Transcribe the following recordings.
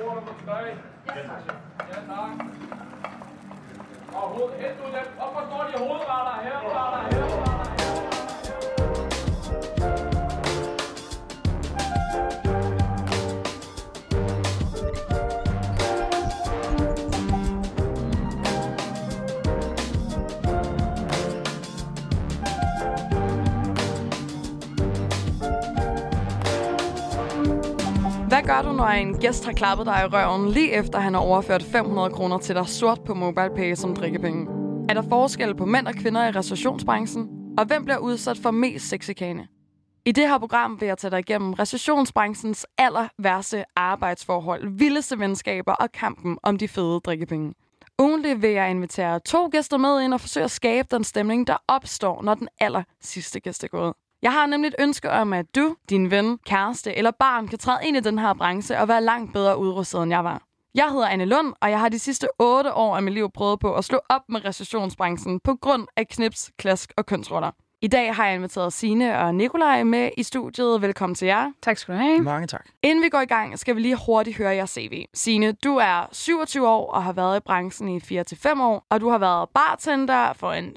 bord nummer 3. Ja, tak. Ja, tak. Og hoved, hent nu dem. Hvorfor står de hovedretter her? Retter her, retter her. Gør du, når en gæst har klappet dig i røven, lige efter han har overført 500 kroner til dig sort på MobilePay som drikkepenge? Er der forskel på mænd og kvinder i restaurationsbranchen? Og hvem bliver udsat for mest sexikane? I det her program vil jeg tage dig igennem recessionsbranchens aller værste arbejdsforhold, vildeste venskaber og kampen om de fede drikkepenge. Ugentlig vil jeg invitere to gæster med ind og forsøge at skabe den stemning, der opstår, når den aller sidste gæst er gået. Jeg har nemlig et ønske om, at du, din ven, kæreste eller barn kan træde ind i den her branche og være langt bedre udrustet, end jeg var. Jeg hedder Anne Lund, og jeg har de sidste 8 år af mit liv prøvet på at slå op med recessionsbranchen på grund af knips, klask og kønsroller. I dag har jeg inviteret Sine og Nikolaj med i studiet. Velkommen til jer. Tak skal du have. Mange tak. Inden vi går i gang, skal vi lige hurtigt høre jeres CV. Sine, du er 27 år og har været i branchen i 4-5 år, og du har været bartender for en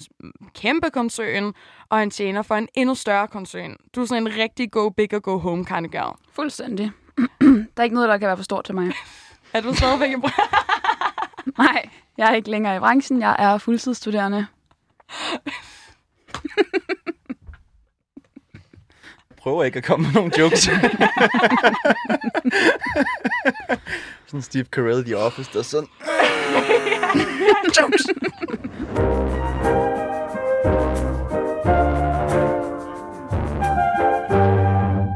kæmpe koncern og en tjener for en endnu større koncern. Du er sådan en rigtig go big og go home kind of girl. Fuldstændig. der er ikke noget, der kan være for stort til mig. Er du stadigvæk i branchen? Nej, jeg er ikke længere i branchen. Jeg er fuldtidsstuderende. Prøver ikke at komme med nogle jokes. sådan Steve Carell i The Office, der er sådan... Jokes.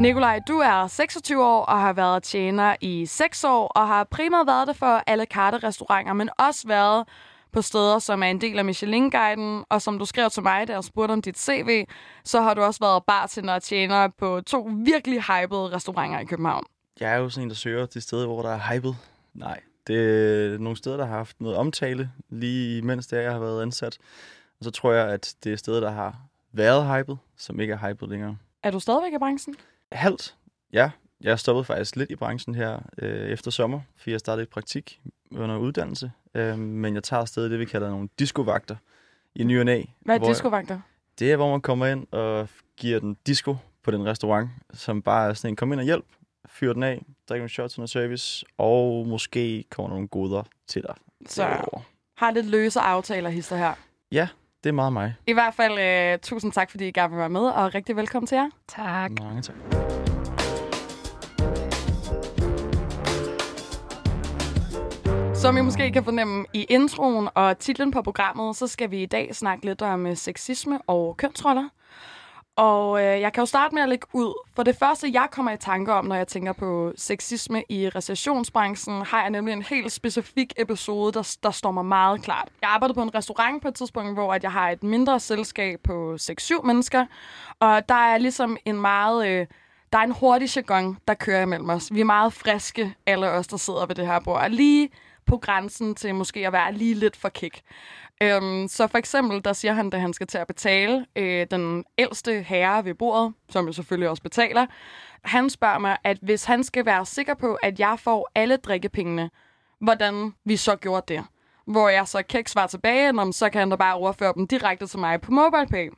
Nikolaj, du er 26 år og har været tjener i 6 år, og har primært været det for alle carte restauranter, men også været på steder, som er en del af Michelin-guiden, og som du skrev til mig, da jeg spurgte om dit CV, så har du også været bartender og tjener på to virkelig hypede restauranter i København. Jeg er jo sådan en, der søger til steder, hvor der er hypet. Nej, det er nogle steder, der har haft noget omtale, lige mens det er, jeg har været ansat. Og så tror jeg, at det er steder, der har været hypet, som ikke er hypet længere. Er du stadigvæk i branchen? Halvt. Ja, jeg stoppede faktisk lidt i branchen her øh, efter sommer, fordi jeg startede i praktik under uddannelse. Øh, men jeg tager stadig det, vi kalder nogle discovagter i ny Hvad er discovagter? Det er, hvor man kommer ind og giver den disco på den restaurant, som bare er sådan en, kom ind og hjælp, fyr den af, drik nogle shots under service, og måske kommer der nogle goder til dig. Så derover. har lidt løse aftaler, hister her. Det er meget mig. I hvert fald øh, tusind tak, fordi I gerne vil være med, og rigtig velkommen til jer. Tak. Mange tak. Som I måske kan fornemme i introen og titlen på programmet, så skal vi i dag snakke lidt om øh, sexisme og kønsroller. Og øh, jeg kan jo starte med at lægge ud. For det første, jeg kommer i tanke om, når jeg tænker på sexisme i recessionsbranchen, har jeg nemlig en helt specifik episode, der, der står mig meget klart. Jeg arbejdede på en restaurant på et tidspunkt, hvor at jeg har et mindre selskab på 6-7 mennesker. Og der er ligesom en meget... Øh, der er en hurtig jargon, der kører imellem os. Vi er meget friske, alle os, der sidder ved det her bord. Og Lige på grænsen til måske at være lige lidt for kæk. Øhm, så for eksempel, der siger han, da han skal til at betale, øh, den ældste herre ved bordet, som jo selvfølgelig også betaler, han spørger mig, at hvis han skal være sikker på, at jeg får alle drikkepengene, hvordan vi så gjorde det. Hvor jeg så kan ikke svare tilbage, når så kan han da bare overføre dem direkte til mig på MobilePay.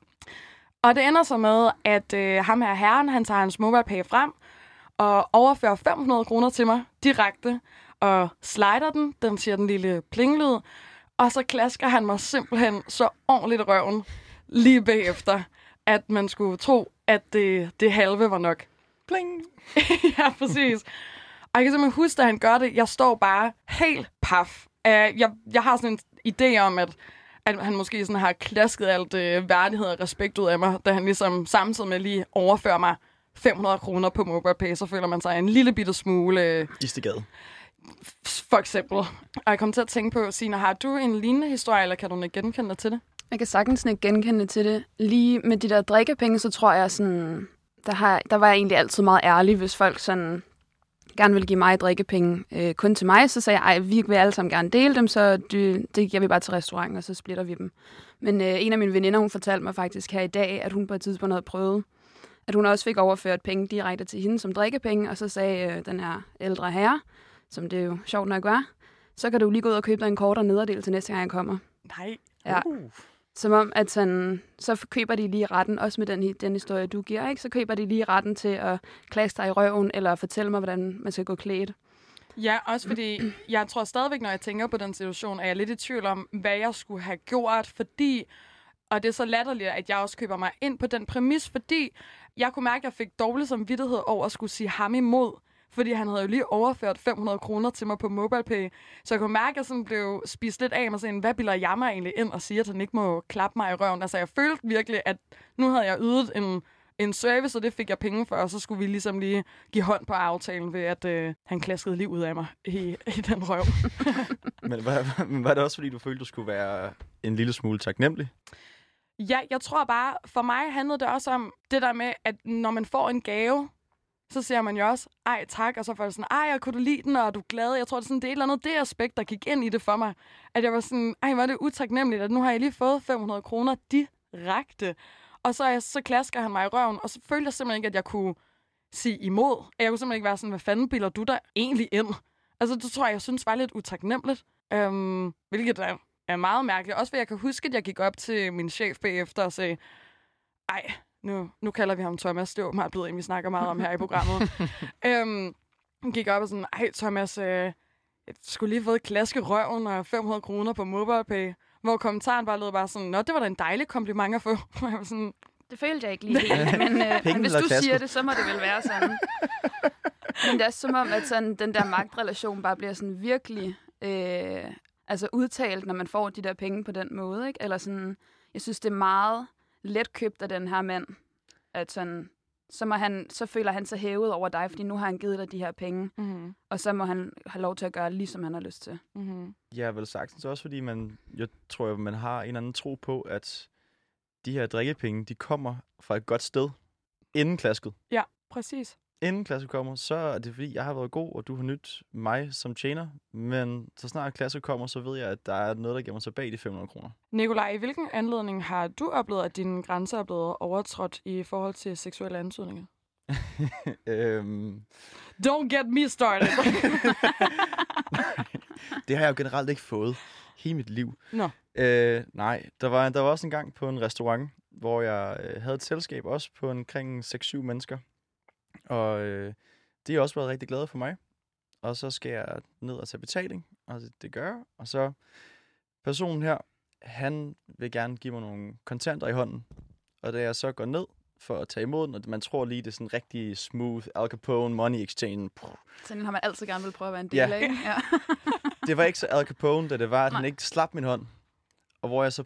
Og det ender så med, at øh, ham her herren, han tager hans MobilePay frem, og overfører 500 kroner til mig direkte, og slider den, den siger den lille plinglyd, og så klasker han mig simpelthen så ordentligt i røven lige bagefter, at man skulle tro, at det, det halve var nok. Pling! ja, præcis. Og jeg kan simpelthen huske, at han gør det. Jeg står bare helt paf. Uh, jeg, jeg har sådan en idé om, at, at han måske sådan har klasket alt uh, værdighed og respekt ud af mig, da han ligesom samtidig med lige overfører mig 500 kroner på MobilePay, så føler man sig en lille bitte smule, uh, Gistegade for eksempel. Og jeg kom til at tænke på, Sina, har du en lignende historie, eller kan du ikke genkende dig til det? Jeg kan sagtens ikke genkende til det. Lige med de der drikkepenge, så tror jeg sådan... Der, har, der var jeg egentlig altid meget ærlig, hvis folk sådan gerne ville give mig drikkepenge øh, kun til mig, så sagde jeg, ej, vi vil alle sammen gerne dele dem, så det, det giver vi bare til restauranten, og så splitter vi dem. Men øh, en af mine veninder, hun fortalte mig faktisk her i dag, at hun på et tidspunkt havde prøvet, at hun også fik overført penge direkte til hende som drikkepenge, og så sagde øh, den her ældre herre som det jo sjovt nok var, så kan du lige gå ud og købe dig en kortere nederdel til næste gang, jeg kommer. Nej. Ja. Uh. Som om, at sådan, så køber de lige retten, også med den, den historie, du giver, ikke? så køber de lige retten til at klasse dig i røven, eller fortælle mig, hvordan man skal gå klædt. Ja, også fordi jeg tror stadigvæk, når jeg tænker på den situation, er jeg lidt i tvivl om, hvad jeg skulle have gjort, fordi, og det er så latterligt, at jeg også køber mig ind på den præmis, fordi jeg kunne mærke, at jeg fik dårlig samvittighed over at skulle sige ham imod, fordi han havde jo lige overført 500 kroner til mig på MobilePay. Så jeg kunne mærke, at jeg sådan blev spist lidt af mig sådan, hvad bilder jeg mig egentlig ind og siger, at han ikke må klappe mig i røven? Altså jeg følte virkelig, at nu havde jeg ydet en, en service, og det fik jeg penge for, og så skulle vi ligesom lige give hånd på aftalen ved, at øh, han klaskede lige ud af mig i, i den røv. Men var, men var det også, fordi du følte, du skulle være en lille smule taknemmelig? Ja, jeg tror bare, for mig handlede det også om det der med, at når man får en gave, så siger man jo også, ej tak, og så får jeg sådan, ej, og kunne du lide den, og er du glad? Jeg tror, det er, sådan, det er et eller andet det aspekt, der gik ind i det for mig. At jeg var sådan, ej, var det utaknemmeligt, at nu har jeg lige fået 500 kroner direkte. Og så, jeg, så klasker han mig i røven, og så følte jeg simpelthen ikke, at jeg kunne sige imod. Jeg kunne simpelthen ikke være sådan, hvad fanden bilder du der egentlig ind? Altså, det tror jeg, jeg synes var lidt utaknemmeligt. Øhm, hvilket er, er meget mærkeligt. Også fordi jeg kan huske, at jeg gik op til min chef bagefter og sagde, ej, nu, nu kalder vi ham Thomas. Det er åbenbart blevet en, vi snakker meget om her i programmet. øhm, han gik op og sådan, ej Thomas, øh, jeg skulle lige fået et klaske røven og 500 kroner på MobilePay. Hvor kommentaren bare lød bare sådan, nå, det var da en dejlig kompliment at få. Og jeg var sådan, Det følte jeg ikke lige helt, men, øh, men hvis du klasket? siger det, så må det vel være sådan. Men det er som om, at sådan, den der magtrelation bare bliver sådan virkelig øh, altså udtalt, når man får de der penge på den måde. Ikke? Eller sådan, jeg synes, det er meget let købt af den her mand, at sådan, så, må han, så føler han sig hævet over dig, fordi nu har han givet dig de her penge, mm-hmm, og så må han have lov til at gøre lige, som han har lyst til. mm-hmm. Ja, vel sagtens også, fordi man, jeg tror, at man har en eller anden tro på, at de her drikkepenge, de kommer fra et godt sted, inden klasket. Præcis. Inden klasket kommer, så er det fordi, jeg har været god, og du har nyt mig som tjener. Men så snart klasket kommer, så ved jeg, at der er noget, der gemmer sig bag de 500 kroner. Nikolaj, i hvilken anledning har du oplevet, at dine grænser er blevet overtrådt i forhold til seksuelle ansøgninger? øhm, Don't get me started. det har jeg jo generelt ikke fået hele mit liv. Nå. Øh, nej, der var, der var også en gang på en restaurant, hvor jeg øh, havde et selskab også på omkring 6-7 mennesker. Og øh, det har også været rigtig glade for mig. Og så skal jeg ned og tage betaling, og det, det gør jeg. Og så personen her, han vil gerne give mig nogle kontanter i hånden. Og da jeg så går ned for at tage imod den, og man tror lige, det er sådan rigtig smooth Al Capone money exchange. Puh. Sådan har man altid gerne vil prøve at være en del Ja. af, ikke? Ja. Det var ikke så Al Capone, da det var, at han Nej. ikke slap min hånd. Og hvor jeg så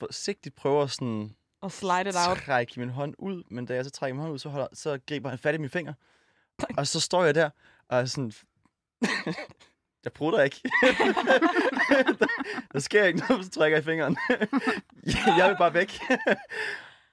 forsigtigt prøver sådan Og slide it out. trække min hånd ud, men da jeg så trækker min hånd ud, så, holder, så griber han fat i min finger. Og så står jeg der, og er sådan... jeg prutter ikke. der, der sker ikke noget, så trækker jeg i fingeren. jeg vil bare væk.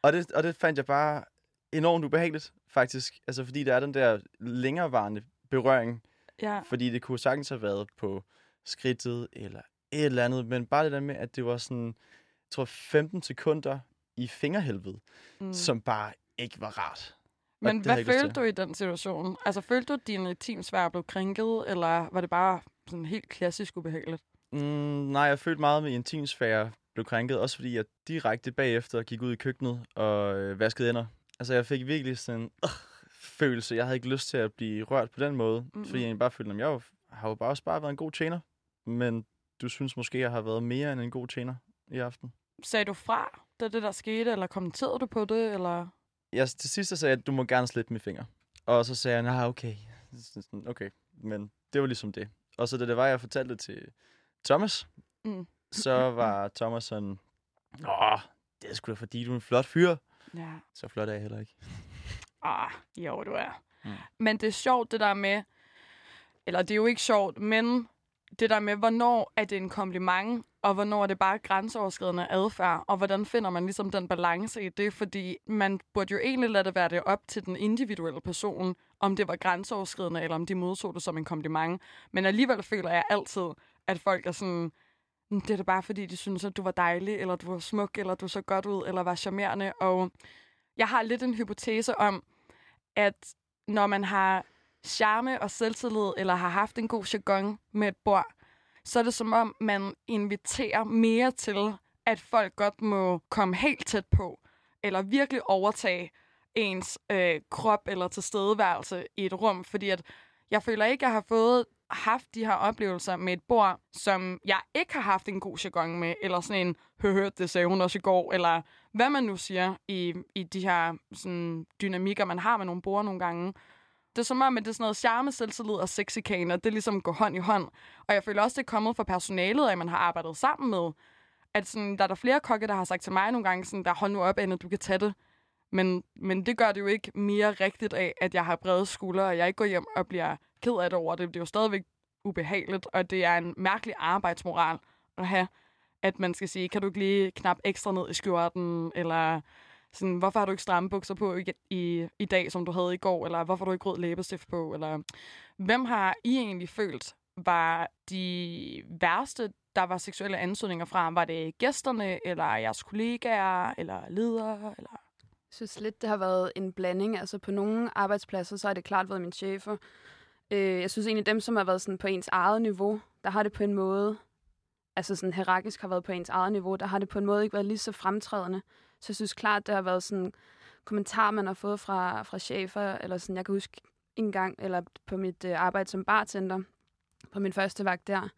og, det, og det fandt jeg bare enormt ubehageligt, faktisk. Altså, fordi der er den der længerevarende berøring. Ja. Fordi det kunne sagtens have været på skridtet eller et eller andet, men bare det der med, at det var sådan, jeg tror 15 sekunder i fingerhelvede, Mm. mm. som bare ikke var rart. Men hvad følte du i den situation? Altså, følte du, at din intimsfære blev krænket, eller var det bare sådan helt klassisk ubehageligt? Mm, nej, jeg følte meget med intimsfære blev krænket, også fordi jeg direkte bagefter gik ud i køkkenet og øh, vaskede ender. Altså, jeg fik virkelig sådan en øh, følelse. Jeg havde ikke lyst til at blive rørt på den måde, mm-hmm. fordi jeg bare følte, at jeg har jo bare også bare været en god tjener. Men du synes måske, jeg har været mere end en god tjener i aften? Sagde du fra, da det der skete, eller kommenterede du på det, eller... jeg, til sidst sagde jeg, at du må gerne slippe min finger. Og så sagde han, nej, okay. Okay, men det var ligesom det. Og så da det var, jeg fortalte det til Thomas, Mm. så var Thomas sådan, åh, det er sgu da fordi, du er en flot fyr. Ja. Så flot er jeg heller ikke. Ah, jo, du er. Mm. Men det er sjovt, det der med... Eller det er jo ikke sjovt, men det der med, hvornår er det en kompliment, og hvornår er det bare grænseoverskridende adfærd, og hvordan finder man ligesom den balance i det, fordi man burde jo egentlig lade det være det op til den individuelle person, om det var grænseoverskridende, eller om de modtog det som en kompliment. Men alligevel føler jeg altid, at folk er sådan, mm, det er da bare fordi, de synes, at du var dejlig, eller du var smuk, eller du så godt ud, eller var charmerende, og jeg har lidt en hypotese om, at når man har charme og selvtillid, eller har haft en god jargon med et bord, så er det som om, man inviterer mere til, at folk godt må komme helt tæt på, eller virkelig overtage ens øh, krop eller tilstedeværelse i et rum, fordi at jeg føler ikke, at jeg har fået haft de her oplevelser med et bord, som jeg ikke har haft en god jargon med, eller sådan en, hør, det sagde hun også i går, eller hvad man nu siger i, i de her sådan, dynamikker, man har med nogle bord nogle gange. Det er som om, at det er sådan noget charme, selvtillid og sexikaner, det ligesom går hånd i hånd. Og jeg føler også, det er kommet fra personalet, at man har arbejdet sammen med. At sådan, der er der flere kokke, der har sagt til mig nogle gange, sådan, der hold nu op, at du kan tage det. Men, men det gør det jo ikke mere rigtigt af, at jeg har brede skuldre, og jeg ikke går hjem og bliver ked af det over det. Det er jo stadigvæk ubehageligt, og det er en mærkelig arbejdsmoral at have, at man skal sige, kan du ikke lige knap ekstra ned i skjorten, eller sådan, hvorfor har du ikke stramme bukser på i, i, i dag, som du havde i går, eller hvorfor har du ikke rød læbestift på, eller hvem har I egentlig følt var de værste, der var seksuelle ansøgninger fra? Var det gæsterne, eller jeres kollegaer, eller ledere, eller Jeg synes lidt, det har været en blanding. Altså på nogle arbejdspladser, så har det klart været mine chefer. Øh, jeg synes egentlig, dem, som har været sådan på ens eget niveau, der har det på en måde, altså sådan hierarkisk har været på ens eget niveau, der har det på en måde ikke været lige så fremtrædende. Så jeg synes klart, det har været sådan kommentar, man har fået fra, fra chefer, eller sådan, jeg kan huske en gang, eller på mit øh, arbejde som bartender, på min første vagt der,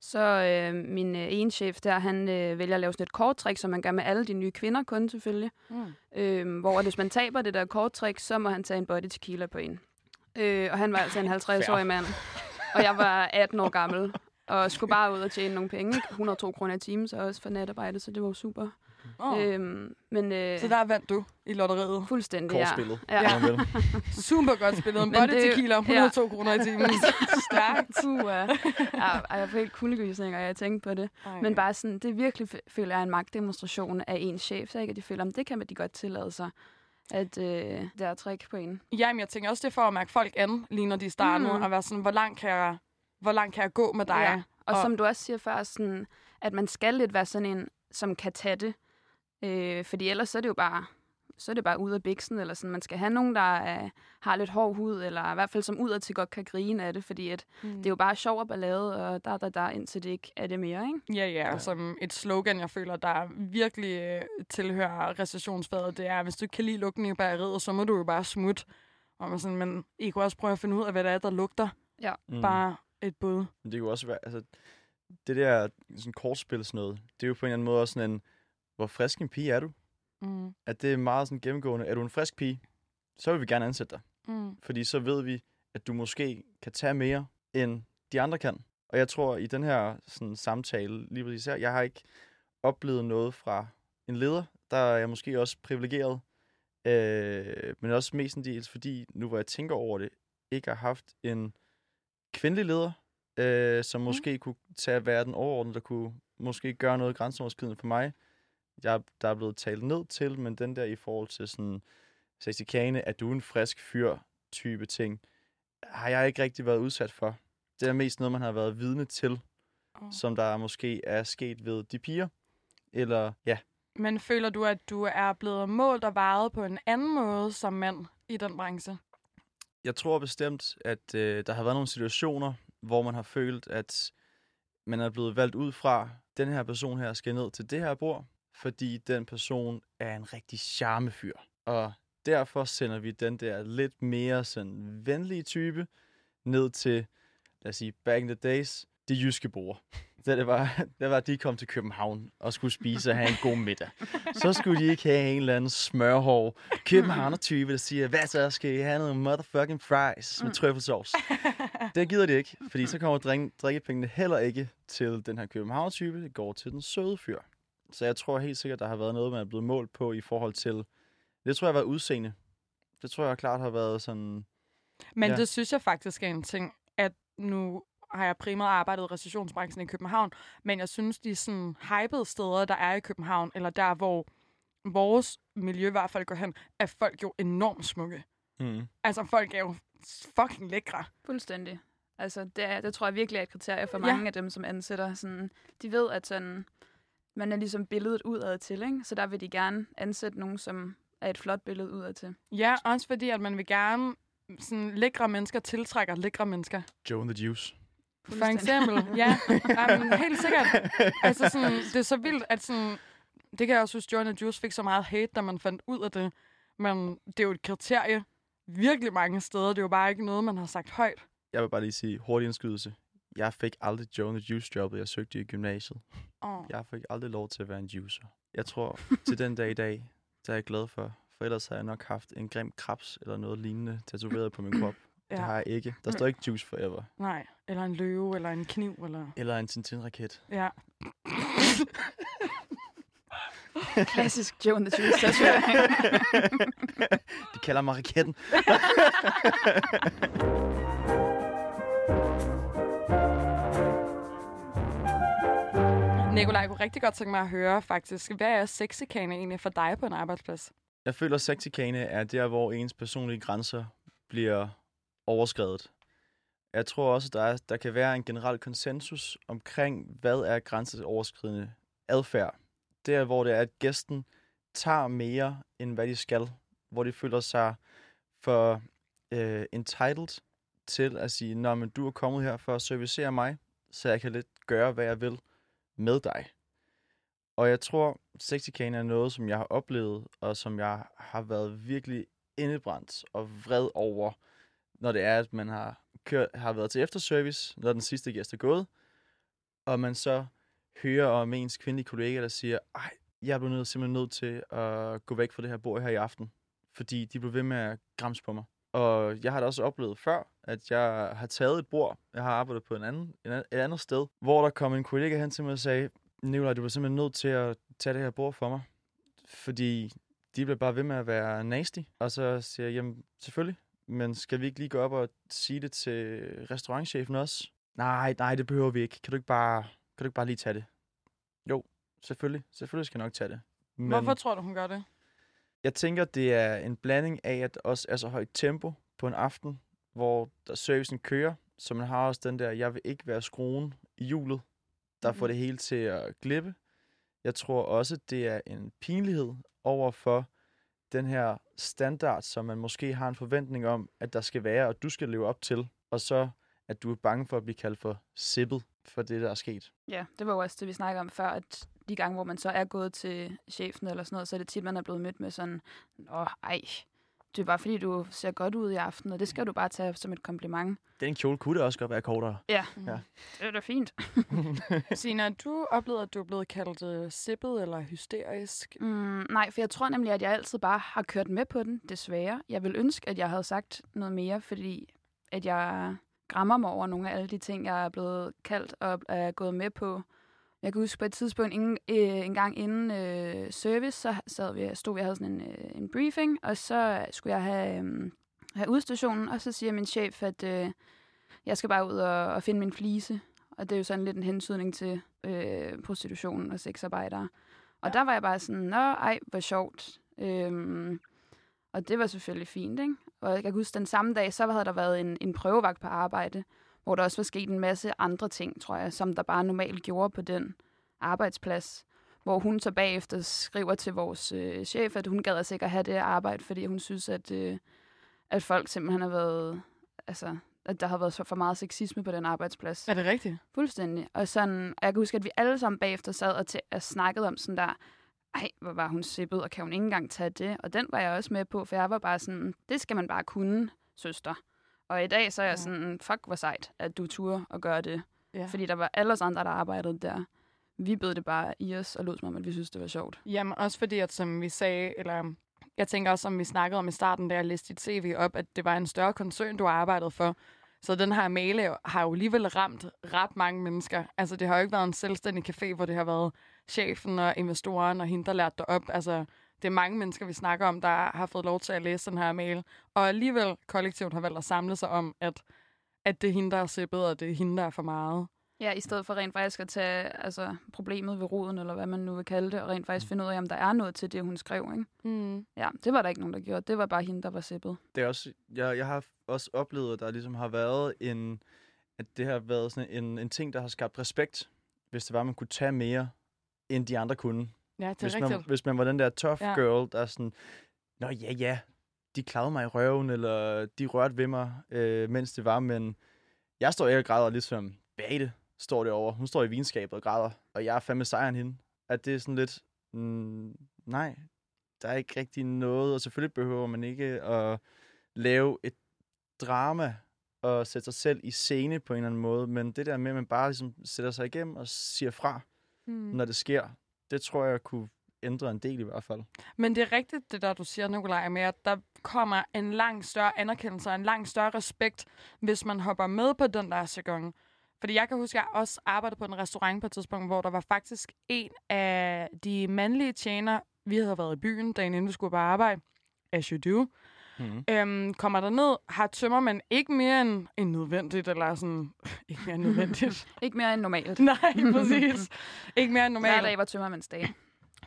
så øh, min øh, ene chef der, han øh, vælger at lave sådan et korttrik, som man gør med alle de nye kvinder kun selvfølgelig. Mm. Øh, hvor hvis man taber det der korttrik, så må han tage en body tequila på en. Øh, og han var altså en 50-årig mand. Og jeg var 18 år gammel. Og skulle bare ud og tjene nogle penge. ikke? 102 kroner i timen, så også for natarbejde, så det var super. Oh. Øh, Øhm, men øh, så der vandt du i lotteriet. fuldstændig, ja. Kortspillet. Ja. Ja. Super godt spillet. En Men body det- tequila, 102 ja. kroner i timen. Stærkt. Ja. ja, jeg får helt kuldegysninger, jeg tænkte på det. Ej. Men bare sådan, det virkelig føler jeg er en magtdemonstration af ens chef, så ikke? At de føler, at det kan man de godt tillade sig, at øh, der er træk på en. Jamen, jeg tænker også, det er for at mærke folk an, lige når de starter Mm. mm. og være sådan, hvor langt kan jeg, hvor langt kan jeg gå med dig? Ja. Og, Og- og som du også siger før, sådan, at man skal lidt være sådan en, som kan tage det. Øh, fordi ellers så er det jo bare, så er det bare ud af biksen, eller sådan, man skal have nogen, der er, har lidt hård hud, eller i hvert fald som udad til godt kan grine af det, fordi at Mm. det er jo bare sjov og ballade, og der, der, der, indtil det ikke er det mere, ikke? Ja, ja, som et slogan, jeg føler, der virkelig øh, tilhører recessionsfaget, det er, hvis du ikke kan lide lugten i bageriet, så må du jo bare smutte. Og man sådan, men I kunne også prøve at finde ud af, hvad det er, der lugter. Mm. Bare et bud. Men det kunne også være, altså, det der sådan kortspil sådan noget, det er jo på en eller anden måde også sådan en, hvor frisk en pige er du? Mm. At det er meget sådan gennemgående. Er du en frisk pige, så vil vi gerne ansætte dig. Mm. Fordi så ved vi, at du måske kan tage mere, end de andre kan. Og jeg tror, i den her sådan, samtale, lige præcis her, jeg har ikke oplevet noget fra en leder. Der er jeg måske også privilegeret. Øh, men også mestendels, fordi nu hvor jeg tænker over det, ikke har haft en kvindelig leder, øh, som måske mm. kunne tage at være den overordnede, der kunne måske gøre noget grænseoverskridende for mig. Jeg, der er blevet talt ned til, men den der i forhold til sådan sexikane, at du er en frisk fyr type ting, har jeg ikke rigtig været udsat for. Det er mest noget, man har været vidne til, Oh. som der måske er sket ved de piger. Eller, ja, Men føler du, at du er blevet målt og vejet på en anden måde som mand i den branche? jeg tror bestemt, at øh, der har været nogle situationer, hvor man har følt, at man er blevet valgt ud fra, den her person her skal ned til det her bord, fordi den person er en rigtig charmefyr. Og derfor sender vi den der lidt mere sådan venlige type ned til, lad os sige, back in the days, de jyske bord. Da det var, det var, at de kom til København og skulle spise og have en god middag. Så skulle de ikke have en eller anden smørhår københavner-type, der siger, hvad så, skal I have noget motherfucking fries med trøffelsauce? Det gider de ikke, fordi så kommer drik- drikkepengene heller ikke til den her københavner-type. Det går til den søde fyr. Så jeg tror helt sikkert, der har været noget, man er blevet målt på i forhold til... Det tror jeg har været udseende. Det tror jeg klart har været sådan... Men Ja. ja. det synes jeg faktisk er en ting, at nu har jeg primært arbejdet i recessionsbranchen i København, men jeg synes, de sådan hypede steder, der er i København, eller der, hvor vores miljø i hvert fald går hen, er folk jo enormt smukke. Mm. Altså, folk er jo fucking lækre. Fuldstændig. Altså, det, er, det tror jeg virkelig er et kriterie for Ja. mange af dem, som ansætter. Sådan, de ved, at sådan, man er ligesom billedet udad til, ikke? Så der vil de gerne ansætte nogen, som er et flot billede udad til. Ja, også fordi, at man vil gerne sådan lækre mennesker tiltrækker lækre mennesker. Joe and the Juice. For eksempel, ja. Jamen, helt sikkert. Altså, sådan, det er så vildt, at sådan, det kan jeg også huske, Joanna Juice fik så meget hate, da man fandt ud af det. Men det er jo et kriterie virkelig mange steder. Det er jo bare ikke noget, man har sagt højt. Jeg vil bare lige sige, hurtig indskydelse. Jeg fik aldrig the Juice jobbet, jeg søgte i gymnasiet. Oh. Jeg fik aldrig lov til at være en juicer. Jeg tror, til den dag i dag, der er jeg glad for. For ellers har jeg nok haft en grim krabs eller noget lignende tatoveret på min krop. Ja. Det har jeg ikke. Der står ikke juice forever. Nej, eller en løve, eller en kniv, eller... Eller en Tintin-raket. Ja. Klassisk Joe and the Juice tatovering. De kalder mig raketten. Nikolaj, jeg kunne rigtig godt tænke mig at høre faktisk, hvad er sexikane egentlig for dig på en arbejdsplads? Jeg føler, at sexikane er der, hvor ens personlige grænser bliver overskrevet. Jeg tror også, der, er, der kan være en generel konsensus omkring, hvad er grænseoverskridende adfærd. Der, hvor det er, at gæsten tager mere, end hvad de skal. Hvor de føler sig for øh, entitled til at sige, Nå, men du er kommet her for at servicere mig, så jeg kan lidt gøre, hvad jeg vil med dig. Og jeg tror, sexikane er noget, som jeg har oplevet, og som jeg har været virkelig indebrændt og vred over, når det er, at man har, kørt, har været til efterservice, når den sidste gæst er gået, og man så hører om ens kvindelige kollega, der siger, ej, jeg blev nødt, simpelthen nødt til at gå væk fra det her bord her i aften, fordi de blev ved med at græmse på mig. Og jeg har da også oplevet før, at jeg har taget et bord, jeg har arbejdet på en anden, et andet sted, hvor der kom en kollega hen til mig og sagde, Nicolaj, du var simpelthen nødt til at tage det her bord for mig, fordi de blev bare ved med at være nasty. Og så siger jeg, jamen selvfølgelig, men skal vi ikke lige gå op og sige det til restaurantchefen også? Nej, nej, det behøver vi ikke. Kan du ikke bare, kan du ikke bare lige tage det? Jo, selvfølgelig. Selvfølgelig skal jeg nok tage det. Men Hvorfor tror du, hun gør det? Jeg tænker, det er en blanding af, at der også er så højt tempo på en aften, hvor der servicen kører, så man har også den der, jeg vil ikke være skruen i hjulet, der får det hele til at glippe. Jeg tror også, det er en pinlighed over for den her standard, som man måske har en forventning om, at der skal være, og du skal leve op til, og så at du er bange for at blive kaldt for sippet for det, der er sket. Ja, det var jo også det, vi snakker om før, at de gange, hvor man så er gået til chefen eller sådan noget, så er det tit, man er blevet mødt med sådan, åh, ej, det er bare fordi, du ser godt ud i aften, og det skal du bare tage som et kompliment. Den kjole kunne det også godt være kortere. Ja, ja. det er da fint. Sina, du oplevet, at du er blevet kaldt uh, sippet eller hysterisk? Mm, nej, for jeg tror nemlig, at jeg altid bare har kørt med på den, desværre. Jeg vil ønske, at jeg havde sagt noget mere, fordi at jeg græmmer mig over nogle af alle de ting, jeg er blevet kaldt og er gået med på. Jeg kan huske på et tidspunkt, en, øh, en gang inden øh, service, så sad vi, stod vi og havde sådan en, øh, en briefing, og så skulle jeg have, øh, have udstationen, og så siger min chef, at øh, jeg skal bare ud og, og finde min flise. Og det er jo sådan lidt en hensydning til øh, prostitutionen og sexarbejdere. Og ja. der var jeg bare sådan, nå, ej, hvor sjovt. Øhm, og det var selvfølgelig fint, ikke? Og jeg kan huske, den samme dag, så havde der været en, en prøvevagt på arbejde, hvor der også var sket en masse andre ting, tror jeg, som der bare normalt gjorde på den arbejdsplads. Hvor hun så bagefter skriver til vores øh, chef, at hun gad altså ikke at have det arbejde, fordi hun synes, at, øh, at folk simpelthen har været... Altså, at der har været for meget sexisme på den arbejdsplads. Er det rigtigt? Fuldstændig. Og sådan, og jeg kan huske, at vi alle sammen bagefter sad og, t- og snakkede om sådan der, ej, hvor var hun sippet, og kan hun ikke engang tage det? Og den var jeg også med på, for jeg var bare sådan, det skal man bare kunne, søster. Og i dag så er jeg sådan, fuck hvor sejt, at du turde at gøre det. Ja. Fordi der var alle os andre, der arbejdede der. Vi bød det bare i os og lod som om, at vi synes, det var sjovt. Jamen også fordi, at som vi sagde, eller jeg tænker også, som vi snakkede om i starten, da jeg læste dit CV op, at det var en større koncern, du har arbejdet for. Så den her mail har jo alligevel ramt ret mange mennesker. Altså, det har jo ikke været en selvstændig café, hvor det har været chefen og investoren og hende, der lærte dig op. Altså, det er mange mennesker, vi snakker om, der har fået lov til at læse den her mail. Og alligevel kollektivt har valgt at samle sig om, at, at det er hende, der er sippet, og det er hende, der er for meget. Ja, i stedet for rent faktisk at tage altså, problemet ved roden, eller hvad man nu vil kalde det, og rent faktisk finde ud af, om der er noget til det, hun skrev. Ikke? Mm. Ja, det var der ikke nogen, der gjorde. Det var bare hende, der var sippet. Det er også, jeg, jeg har også oplevet, at der ligesom har været en, at det har været sådan en, en ting, der har skabt respekt, hvis det var, at man kunne tage mere, end de andre kunne. Ja, det er hvis rigtigt. man, hvis man var den der tough Ja. girl, der er sådan, Nå ja, ja, de klavede mig i røven, eller de rørte ved mig, øh, mens det var, men jeg står ikke og græder ligesom Bate står derovre. Hun står i vinskabet og græder, og jeg er fandme sejren hende. At det er sådan lidt, mm, nej, der er ikke rigtig noget, og selvfølgelig behøver man ikke at lave et drama og sætte sig selv i scene på en eller anden måde, men det der med, at man bare ligesom sætter sig igennem og siger fra, Mm. når det sker, det tror jeg kunne ændre en del i hvert fald. Men det er rigtigt, det der du siger, Nikolaj, med at der kommer en langt større anerkendelse og en langt større respekt, hvis man hopper med på den der sæson. Fordi jeg kan huske, at jeg også arbejdede på en restaurant på et tidspunkt, hvor der var faktisk en af de mandlige tjener, vi havde været i byen, dagen inden vi skulle på arbejde, as you do, Mm-hmm. øhm, kommer der ned, har tømmermænd ikke mere end, end nødvendigt, eller sådan, ikke mere end nødvendigt. Ikke mere end normalt. Nej, præcis. Ikke mere end Hver normalt. dag var tømmermandsdag.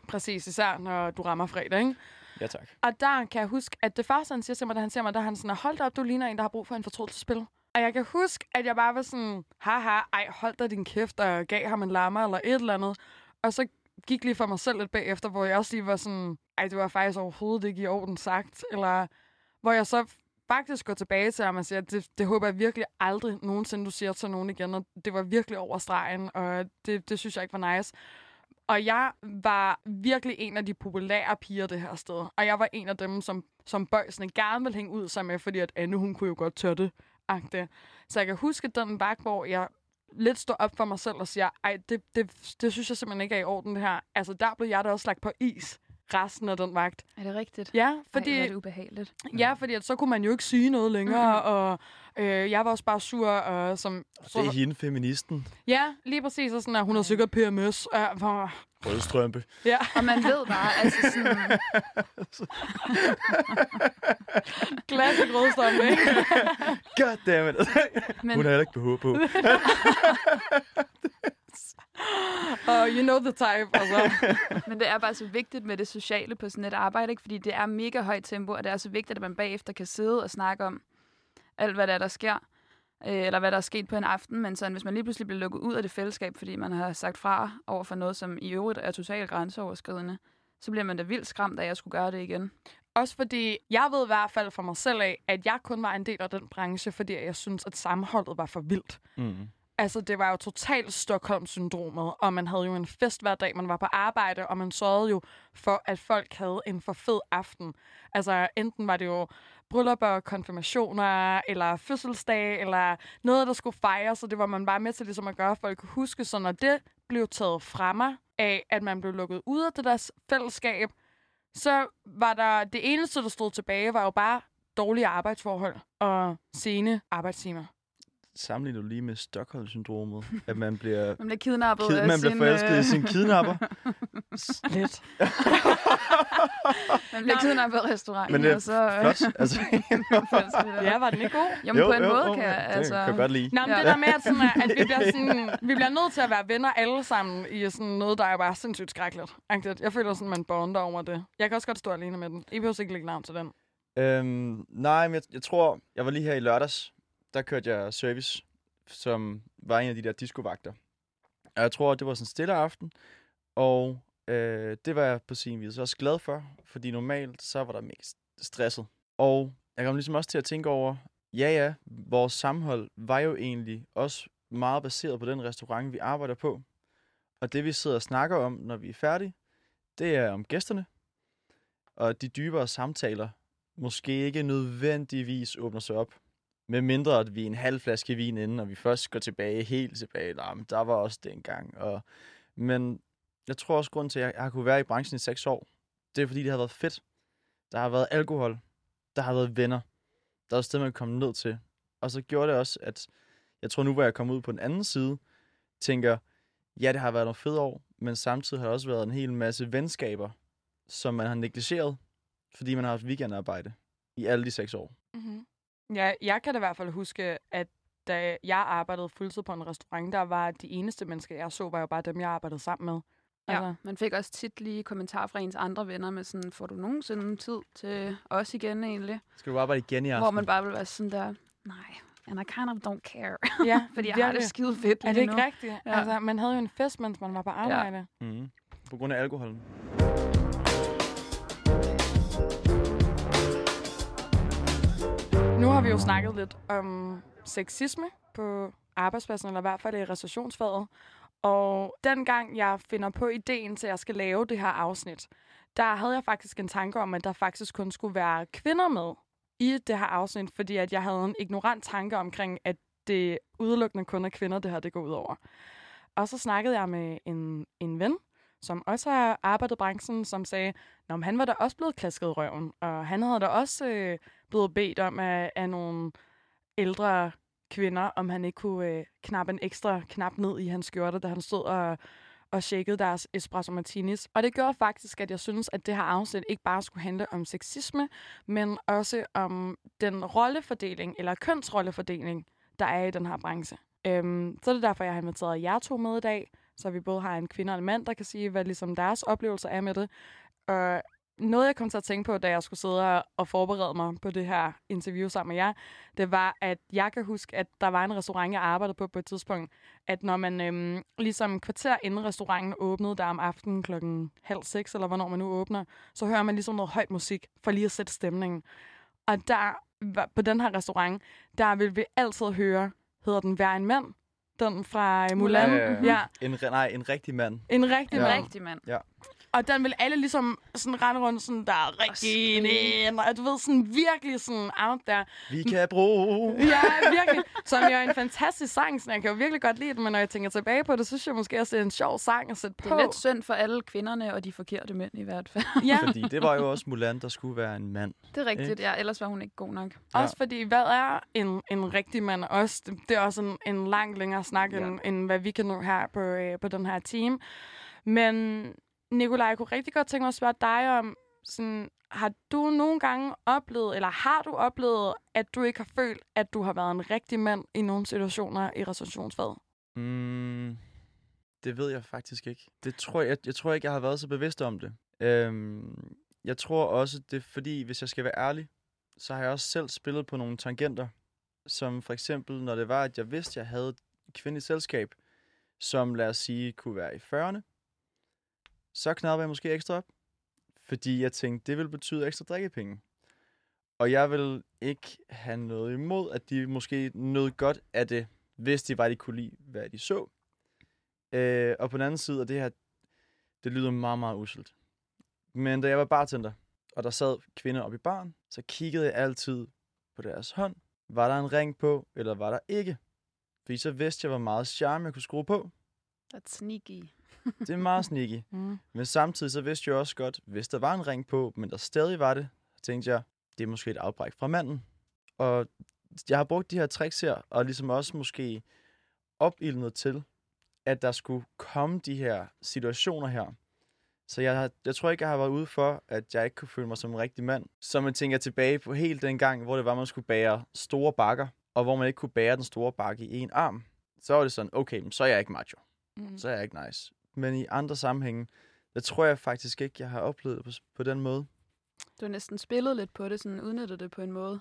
Præcis, især når du rammer fredag, ikke? Ja, tak. Og der kan jeg huske, at det første, han siger til mig, da han ser mig, der er han sådan, hold op, du ligner en, der har brug for en fortrydelsespil. Og jeg kan huske, at jeg bare var sådan, haha, ej, hold da din kæft, og gav ham en lammer eller et eller andet. Og så gik lige for mig selv lidt bagefter, hvor jeg også lige var sådan, ej, det var faktisk overhovedet ikke i orden sagt. Eller hvor jeg så faktisk går tilbage til ham og siger, at det, det håber jeg virkelig aldrig nogensinde, du siger til nogen igen. Og det var virkelig over stregen, og det, det synes jeg ikke var nice. Og jeg var virkelig en af de populære piger det her sted. Og jeg var en af dem, som, som bøjsene gerne ville hænge ud sammen med, fordi at Anne, hun kunne jo godt tørre det. agte. Så jeg kan huske den vagt, hvor jeg lidt står op for mig selv og siger, ej, det, det, det synes jeg simpelthen ikke er i orden, det her. Altså, der blev jeg da også lagt på is resten af den vagt. Er det rigtigt? Ja, Fordi... Ej, er det ubehageligt. ja, fordi at så kunne man jo ikke sige noget længere, Mhm. og øh, jeg var også bare sur. Og som, Det er hende, feministen. Ja, lige præcis. Og sådan, at hun har sikkert PMS. Ja, hvor, Rødstrømpe. ja. Og man ved bare, altså sådan, Classic rødstrømpe, ikke? Goddammit. men, Hun har heller ikke behov på. Og you know the type, altså. men det er bare så vigtigt med det sociale på sådan et arbejde, ikke? fordi det er mega højt tempo, og det er så vigtigt, at man bagefter kan sidde og snakke om alt, hvad der, er, der sker, øh, eller hvad der er sket på en aften, men sådan, hvis man lige pludselig bliver lukket ud af det fællesskab, fordi man har sagt fra over for noget, som i øvrigt er totalt grænseoverskridende, så bliver man da vildt skræmt af, at jeg skulle gøre det igen. Også fordi, jeg ved i hvert fald for mig selv af, at jeg kun var en del af den branche, fordi jeg synes, at sammenholdet var for vildt. Mm. Altså, det var jo totalt Stockholm-syndromet, og man havde jo en fest hver dag, man var på arbejde, og man sørgede jo for, at folk havde en for fed aften. Altså, enten var det jo bryllupper, konfirmationer, eller fødselsdag, eller noget, der skulle fejres, så det var man bare med til ligesom at gøre, at folk kunne huske. Så når det blev taget fra mig af, at man blev lukket ud af det der fællesskab, så var der det eneste, der stod tilbage, var jo bare dårlige arbejdsforhold og sene arbejdstimer. Sammenligner du lige med Stockholm-syndromet, at man bliver, Man bliver kidnappet kid, af man bliver sin, forelsket i øh, sin kidnapper. Lidt. Man bliver kidnappet af restauranten, Men det er og så... øh, flot. Altså, Ja, var den ikke god? Jamen, på en måde kan jeg, det altså... kan jeg godt lide. Nå, men Ja. det der med, at, sådan, at vi, bliver sådan, vi bliver nødt til at være venner alle sammen i sådan noget, der er bare sindssygt skrækkeligt. Jeg føler sådan, man bonder over det. Jeg kan også godt stå alene med den. I behøver ikke lægge navn til den. Øhm, nej, men jeg, jeg tror, jeg var lige her i lørdags. Der kørte jeg service, som var en af de der diskovagter. Og jeg tror, det var sådan en stille aften. Og øh, det var jeg på sin vis også glad for, fordi normalt så var der mest stresset. Og jeg kom ligesom også til at tænke over, ja ja, vores sammenhold var jo egentlig også meget baseret på den restaurant, vi arbejder på. Og det vi sidder og snakker om, når vi er færdige, det er om gæsterne. Og de dybere samtaler måske ikke nødvendigvis åbner sig op. Med mindre, at vi er en halv flaske vin inden, og vi først går tilbage, helt tilbage. Nej, men der var også det engang. Og, men jeg tror også, grund til, at jeg har kunne være i branchen i seks år, det er, fordi det har været fedt. Der har været alkohol. Der har været venner. Der er et sted, man kan komme ned til. Og så gjorde det også, at jeg tror nu, hvor jeg kommer ud på den anden side, tænker, ja, det har været nogle fede år, men samtidig har der også været en hel masse venskaber, som man har negligeret, fordi man har haft weekendarbejde i alle de seks år. Mm-hmm. Ja, jeg kan da i hvert fald huske, at da jeg arbejdede fuldtid på en restaurant, der var de eneste mennesker, jeg så, var jo bare dem, jeg arbejdede sammen med. Altså, Ja, man fik også tit lige kommentarer fra ens andre venner med sådan, får du nogensinde tid til os igen egentlig? Skal du arbejde igen i aften? Hvor man bare vil være sådan der, nej, and I kind of don't care. ja Fordi jeg har det skide fedt Er det lige ikke nu. rigtigt? Ja. Altså, man havde jo en fest, mens man var på arbejde. Ja. Mm. På grund af alkoholen. Vi jo snakket lidt om sexisme på arbejdspladsen, eller i hvert fald i restaurationsfaget. Og dengang jeg finder på ideen til, at jeg skal lave det her afsnit, der havde jeg faktisk en tanke om, at der faktisk kun skulle være kvinder med i det her afsnit, fordi at jeg havde en ignorant tanke omkring, at det udelukkende kun er kvinder, det her det går ud over. Og så snakkede jeg med en, en ven, som også har arbejdet i branchen, som sagde, at han var da også blevet klasket i røven, og han havde da også øh, blevet bedt om af, af nogle ældre kvinder, om han ikke kunne øh, knappe en ekstra knap ned i hans skjorte, da han stod og, og shakede deres espresso martinis. Og det gjorde faktisk, at jeg synes, at det her afsnit ikke bare skulle handle om sexisme, men også om den rollefordeling, eller kønsrollefordeling, der er i den her branche. Øhm, så er det derfor, jeg har inviteret jer to med i dag, så vi både har en kvinde og en mand, der kan sige, hvad ligesom deres oplevelser er med det. Og noget, jeg kom til at tænke på, da jeg skulle sidde og forberede mig på det her interview sammen med jer, det var, at jeg kan huske, at der var en restaurant, jeg arbejdede på på et tidspunkt, at når man øhm, ligesom kvarter inden restauranten åbnede der om aftenen klokken halv seks, eller hvornår man nu åbner, så hører man ligesom noget højt musik, for lige at sætte stemningen. Og der, på den her restaurant, der vil vi altid høre, hedder den Vær en mand? Den fra Mulan. Ja, ja, ja. ja. En, nej, en rigtig mand. En rigtig mand. rigtig mand. Og den vil alle ligesom sådan rende rundt sådan, der er rigtig mænd, og du ved, sådan virkelig sådan out there. Vi kan bruge... Ja, virkelig. Som jo er en fantastisk sang, så jeg kan jo virkelig godt lide den, men når jeg tænker tilbage på det, så synes jeg måske også, det er en sjov sang at sætte Det på. er lidt synd for alle kvinderne og de forkerte mænd i hvert fald. Ja, Fordi det var jo også Mulan, der skulle være en mand. Det er rigtigt, ja. Ellers var hun ikke god nok. også fordi, hvad er en, en rigtig mand også? Det, det er også en, en lang længere snak, Ja. end, end hvad vi kan nå her på, øh, på den her team. Men Nikolaj, jeg kunne rigtig godt tænke mig at spørge dig om, sådan, har du nogle gange oplevet, eller har du oplevet, at du ikke har følt, at du har været en rigtig mand i nogle situationer i restaurationsfaget? Mm, det ved jeg faktisk ikke. Det tror jeg, jeg tror ikke, jeg har været så bevidst om det. Øhm, jeg tror også, det er fordi, hvis jeg skal være ærlig, så har jeg også selv spillet på nogle tangenter. Som for eksempel, når det var, at jeg vidste, at jeg havde et kvindeligt selskab, som lad os sige, kunne være i 40'erne, så knapper jeg måske ekstra op. Fordi jeg tænkte, det vil betyde ekstra drikkepenge. Og jeg vil ikke have noget imod, at de måske nød godt af det, hvis de var, de kunne lide, hvad de så. Øh, og på den anden side, af det her, det lyder meget, meget uselt. Men da jeg var bartender, og der sad kvinder op i baren, så kiggede jeg altid på deres hånd. Var der en ring på, eller var der ikke? Fordi så vidste jeg, hvor meget charme jeg kunne skrue på. That's sneaky. Det er meget sneaky. Mm. Men samtidig så vidste jeg også godt, hvis der var en ring på, men der stadig var det, tænkte jeg, det er måske et afbræk fra manden. Og jeg har brugt de her tricks her, og ligesom også måske opildnet til, at der skulle komme de her situationer her. Så jeg, har- jeg tror ikke, jeg har været ude for, at jeg ikke kunne føle mig som en rigtig mand. Så man tænker tilbage på helt den gang, hvor det var, man skulle bære store bakker, og hvor man ikke kunne bære den store bakke i en arm. Så var det sådan, okay, men så er jeg ikke macho. Mm. Så er jeg ikke nice. Men i andre sammenhænge, der tror jeg faktisk ikke, jeg har oplevet det på, på den måde. Du har næsten spillet lidt på det, sådan udnyttet det på en måde.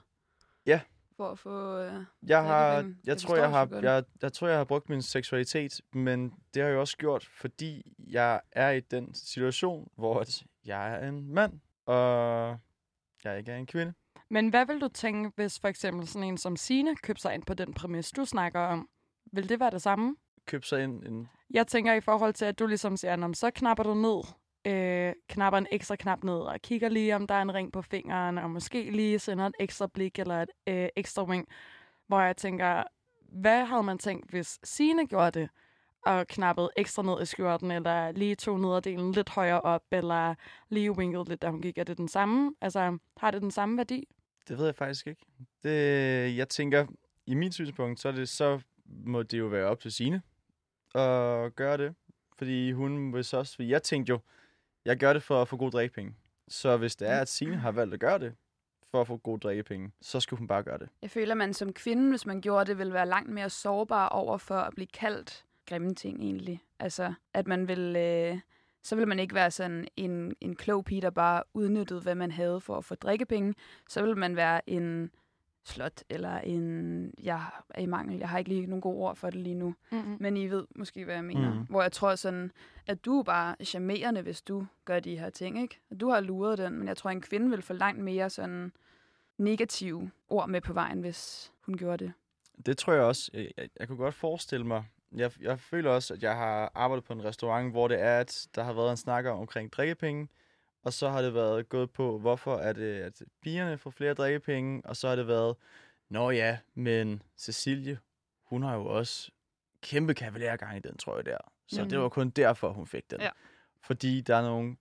Ja. For at få... Øh, Jeg, har, jeg, Jeg tror, jeg, har, jeg, jeg tror, jeg har brugt min seksualitet, men det har jeg også gjort, fordi jeg er i den situation, hvor at jeg er en mand, og jeg ikke er en kvinde. Men hvad vil du tænke, hvis for eksempel sådan en som Sine købte sig ind på den præmis, du snakker om? Vil det være det samme? Køb sig ind en... Jeg tænker i forhold til, at du ligesom siger, "Nå, men så knapper du ned, øh, knapper en ekstra knap ned, og kigger lige, om der er en ring på fingeren, og måske lige sender et ekstra blik eller et øh, ekstra wing, hvor jeg tænker, hvad havde man tænkt, hvis Sine gjorde det, og knappede ekstra ned i skjorten, eller lige tog nederdelen lidt højere op, eller lige winkede lidt, da hun gik. Er det den samme? Altså, har det den samme værdi? Det ved jeg faktisk ikke. Det, jeg tænker, i min synspunkt, så, er det, så må det jo være op til sine at gøre det. Fordi hun vil så også... Jeg tænkte jo, jeg gør det for at få god drikkepenge. Så hvis det er, at Signe har valgt at gøre det for at få god drikkepenge, så skal hun bare gøre det. jeg føler, man som kvinde, hvis man gjorde det, ville være langt mere sårbar over for at blive kaldt grimme ting egentlig. Altså, at man vil... Øh, så vil man ikke være sådan en, en klog pige, der bare udnyttede, hvad man havde for at få drikkepenge. Så vil man være en slot, eller en... Jeg er i mangel. Jeg har ikke lige nogen gode ord for det lige nu. Mm-hmm. Men I ved måske, hvad jeg mener. Mhm. Mm. Hvor jeg tror sådan, at du er bare charmerende, hvis du gør de her ting, ikke? At du har luret den, men jeg tror, en kvinde vil få langt mere sådan negative ord med på vejen, hvis hun gjorde det. Det tror jeg også. Jeg, jeg, jeg kunne godt forestille mig. Jeg, jeg føler også, at jeg har arbejdet på en restaurant, hvor det er, at der har været en snak om- omkring drikkepenge. Og så har det været gået på, hvorfor er det, at pigerne får flere drikkepenge. Og så har det været, nå ja, men Cecilie, hun har jo også kæmpe kavalergang i den trøje der. Så Mhm. det var kun derfor, hun fik den. Ja. Fordi der er nogle